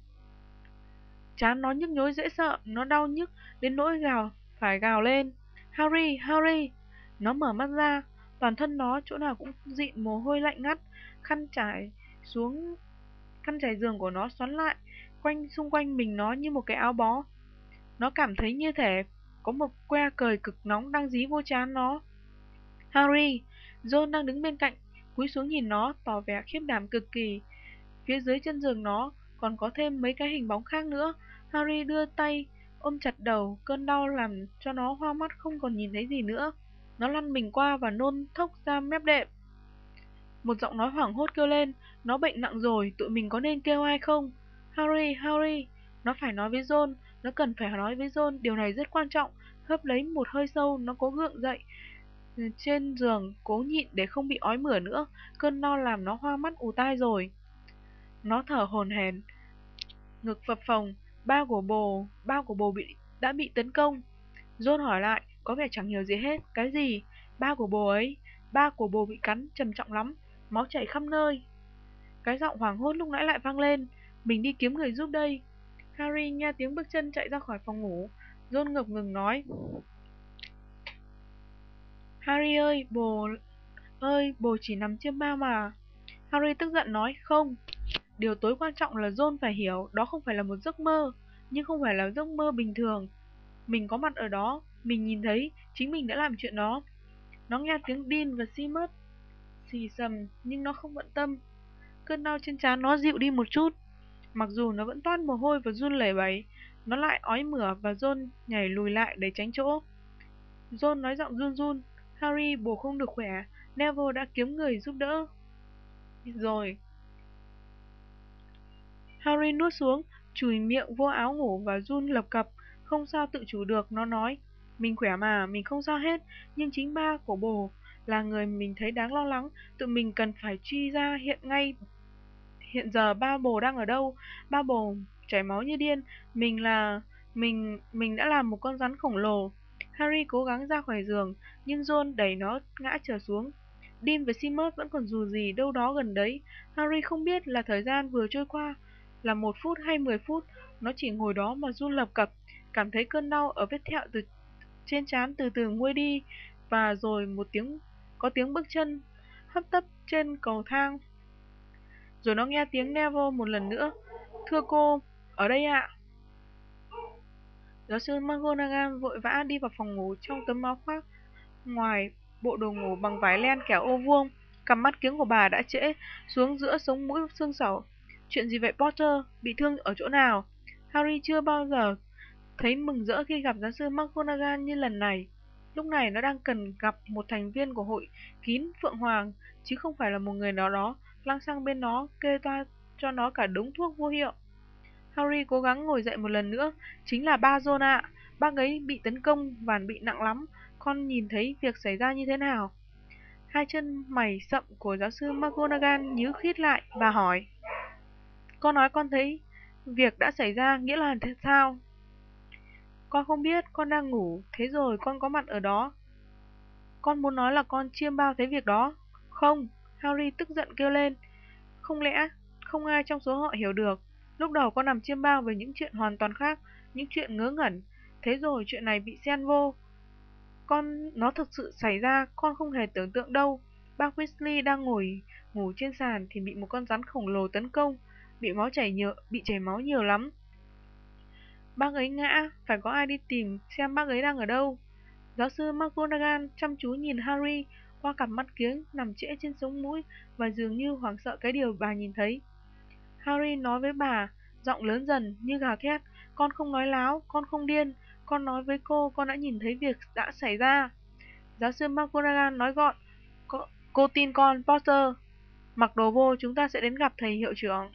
S1: Chán nó nhức nhối dễ sợ, nó đau nhức đến nỗi gào, phải gào lên. Harry, Harry! Nó mở mắt ra, Toàn thân nó chỗ nào cũng dịn mồ hôi lạnh ngắt, khăn trải xuống khăn trải giường của nó xoắn lại, quanh xung quanh mình nó như một cái áo bó. Nó cảm thấy như thể có một que cười cực nóng đang dí vô trán nó. Harry, John đang đứng bên cạnh, cúi xuống nhìn nó, tỏ vẻ khiếp đảm cực kỳ. Phía dưới chân giường nó còn có thêm mấy cái hình bóng khác nữa. Harry đưa tay ôm chặt đầu, cơn đau làm cho nó hoa mắt không còn nhìn thấy gì nữa. Nó lăn mình qua và nôn thốc ra mép đệm. Một giọng nói hoảng hốt kêu lên, nó bệnh nặng rồi, tụi mình có nên kêu ai không? Harry, Harry, nó phải nói với John, nó cần phải nói với John, điều này rất quan trọng. Hớp lấy một hơi sâu, nó cố gượng dậy. Ừ, trên giường, cố nhịn để không bị ói mửa nữa, cơn no làm nó hoa mắt ù tai rồi. Nó thở hồn hển, ngực phập phồng, ba của bồ, ba của bồ bị đã bị tấn công. John hỏi lại, có vẻ chẳng hiểu gì hết, cái gì? Ba của bồ ấy, ba của bồ bị cắn trầm trọng lắm, máu chảy khắp nơi. Cái giọng hoảng hốt lúc nãy lại vang lên, mình đi kiếm người giúp đây. Harry nghe tiếng bước chân chạy ra khỏi phòng ngủ, John ngập ngừng nói. Harry ơi, bồ... ơi, bồ chỉ nằm chiêm bao mà. Harry tức giận nói, không, Điều tối quan trọng là John phải hiểu đó không phải là một giấc mơ, nhưng không phải là giấc mơ bình thường. Mình có mặt ở đó, mình nhìn thấy, chính mình đã làm chuyện đó. Nó nghe tiếng Dean và Seamus xì sầm, nhưng nó không bận tâm. Cơn đau trên trán nó dịu đi một chút. Mặc dù nó vẫn toát mồ hôi và run lẩy bẩy, nó lại ói mửa và John nhảy lùi lại để tránh chỗ. John nói giọng run run, Harry bố không được khỏe, Neville đã kiếm người giúp đỡ. Rồi, Harry nuốt xuống, chùi miệng vô áo ngủ và run lập cập, không sao tự chủ được, nó nói. Mình khỏe mà, mình không sao hết, nhưng chính ba của bồ là người mình thấy đáng lo lắng, tụi mình cần phải truy ra hiện ngay. Hiện giờ ba bồ đang ở đâu? Ba bồ chảy máu như điên, mình là... mình... mình đã làm một con rắn khổng lồ. Harry cố gắng ra khỏi giường, nhưng John đẩy nó ngã trở xuống. Dean và Seamus vẫn còn dù gì đâu đó gần đấy. Harry không biết là thời gian vừa trôi qua, là một phút hay 10 phút, nó chỉ ngồi đó mà run lập cập, cảm thấy cơn đau ở vết thẹo từ trên trán từ từ nguôi đi, và rồi một tiếng có tiếng bước chân hấp tấp trên cầu thang. Rồi nó nghe tiếng Neville một lần nữa. Thưa cô, ở đây ạ. Giáo sư McGonagall vội vã đi vào phòng ngủ trong tấm áo khoác ngoài bộ đồ ngủ bằng vải len kẻ ô vuông. Cằm mắt kiếng của bà đã trễ xuống giữa sống mũi xương sẩu. Chuyện gì vậy Potter? Bị thương ở chỗ nào? Harry chưa bao giờ thấy mừng rỡ khi gặp giáo sư McGonagall như lần này. Lúc này nó đang cần gặp một thành viên của hội kín Phượng Hoàng, chứ không phải là một người nào đó lăng sang bên nó kê toa cho nó cả đống thuốc vô hiệu. Harry cố gắng ngồi dậy một lần nữa, chính là ba John ạ. Bác ấy bị tấn công và bị nặng lắm, con nhìn thấy việc xảy ra như thế nào? Hai chân mày sậm của giáo sư McGonagall nhíu khít lại và hỏi. Con nói con thấy việc đã xảy ra nghĩa là thế sao? Con không biết, con đang ngủ, thế rồi con có mặt ở đó. Con muốn nói là con chiêm bao thấy việc đó. Không, Harry tức giận kêu lên. Không lẽ không ai trong số họ hiểu được. Lúc đầu con nằm chiêm bao về những chuyện hoàn toàn khác, những chuyện ngớ ngẩn. Thế rồi chuyện này bị xen vô. Con, nó thực sự xảy ra, con không hề tưởng tượng đâu. Bác Weasley đang ngồi ngủ trên sàn thì bị một con rắn khổng lồ tấn công bị máu chảy nhiều, bị chảy máu nhiều lắm. Bác ấy ngã, phải có ai đi tìm xem bác ấy đang ở đâu. Giáo sư McGonagall chăm chú nhìn Harry qua cặp mắt kiếng nằm trễ trên sống mũi và dường như hoảng sợ cái điều bà nhìn thấy. Harry nói với bà, giọng lớn dần như gào thét, con không nói láo, con không điên, con nói với cô con đã nhìn thấy việc đã xảy ra. Giáo sư McGonagall nói gọn, cô, cô tin con, Potter. Mặc đồ vô chúng ta sẽ đến gặp thầy hiệu trưởng.